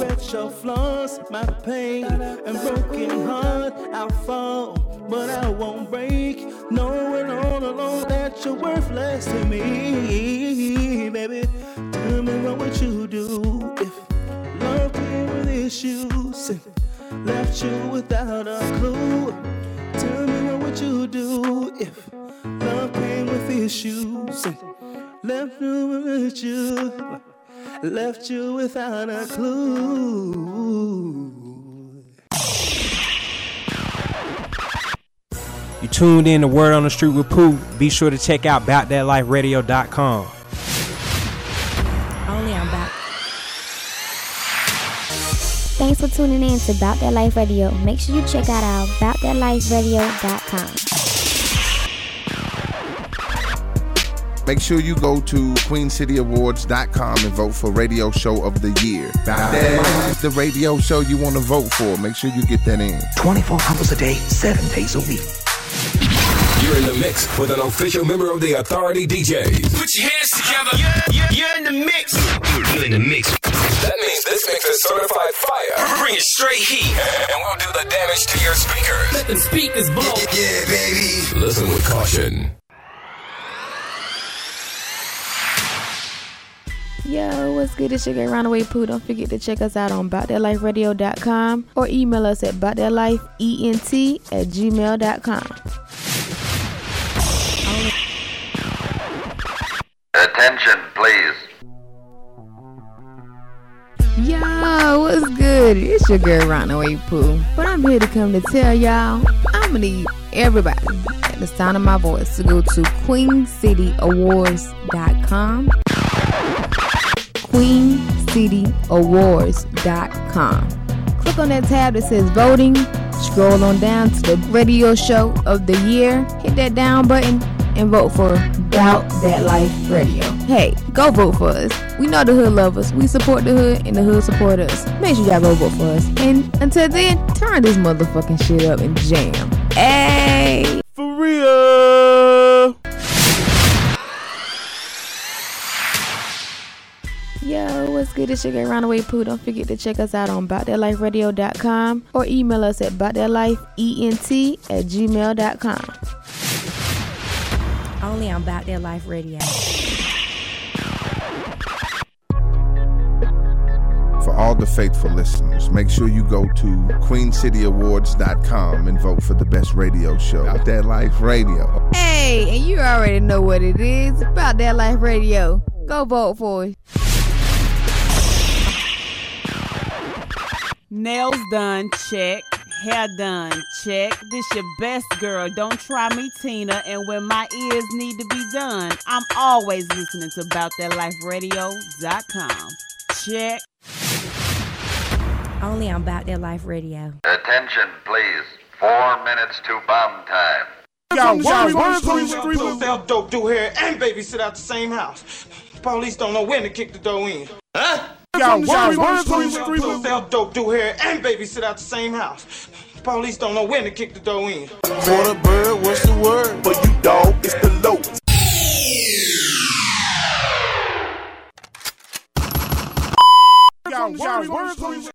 regret your flaws, my pain and broken heart. I'll fall, but I won't break. Knowing all along that you're worthless to me, baby. Tell me what would you do if love came with issues and left you without a clue? Tell me what would you do if love came with issues and left you with you, left you without a clue?
You tuned in to Word on the Street with Pooh. Be sure to check out BoutThatLifeRadio.com.
Only on Bout.
Thanks for tuning in to About That Life Radio. Make sure you check out our AboutThatLifeRadio.com.
Make sure you go to QueenCityAwards.com and vote for Radio Show of the Year. That is the radio show you want to vote for. Make sure you get that in.
24 hours a day, seven days a week.
You're in the mix with an official member of the Authority DJs.
Put your hands together. You're, you're, you're in the mix.
You're in the mix. That means this mix is certified fire.
Bring it straight heat.
And we'll do the damage to your speakers.
Let the speakers blow.
Yeah, baby. Listen with caution.
Yo, what's good? It's your girl Runaway Pooh. Don't forget to check us out on BoutThatLifeRadio.com or email us at BoutThatLifeENT at gmail.com.
Attention, please.
Yo, what's good? It's your girl Runaway Pooh. But I'm here to come to tell y'all I'm gonna need everybody at the sound of my voice to go to QueenCityAwards.com. QueenCityAwards.com. Click on that tab that says voting. Scroll on down to the radio show of the year. Hit that down button and vote for Bout That Life Radio. Hey, go vote for us. We know the hood love us. We support the hood and the hood support us. Make sure y'all go vote for us. And until then, turn this motherfucking shit up and jam. Hey!
For real.
Yo, what's good? It's your girl Runaway Pooh. Don't forget to check us out on BoutThatLifeRadio.com or email us at BoutThatLifeENT at gmail.com.
Only on About That Life Radio.
For all the faithful listeners, make sure you go to QueenCityAwards.com and vote for the best radio show. Bout That Life Radio.
Hey, and you already know what it is about that life radio. Go vote for it.
Nails done, check. Hair done, check. This your best girl. Don't try me, Tina. And when my ears need to be done, I'm always listening to AboutThatLifeRadio.com. Check.
Only on About That Life Radio.
Attention, please. Four minutes to bomb time.
Yo, why why police sell dope, do hair, and babysit out the same house? Police don't know when to kick the door in. Huh?
Yo, why
police sell dope, do hair, and babysit out the same house? Police don't know when to kick the door in.
For the bird, what's the word? For you, dog, it's the low.
Yo, why police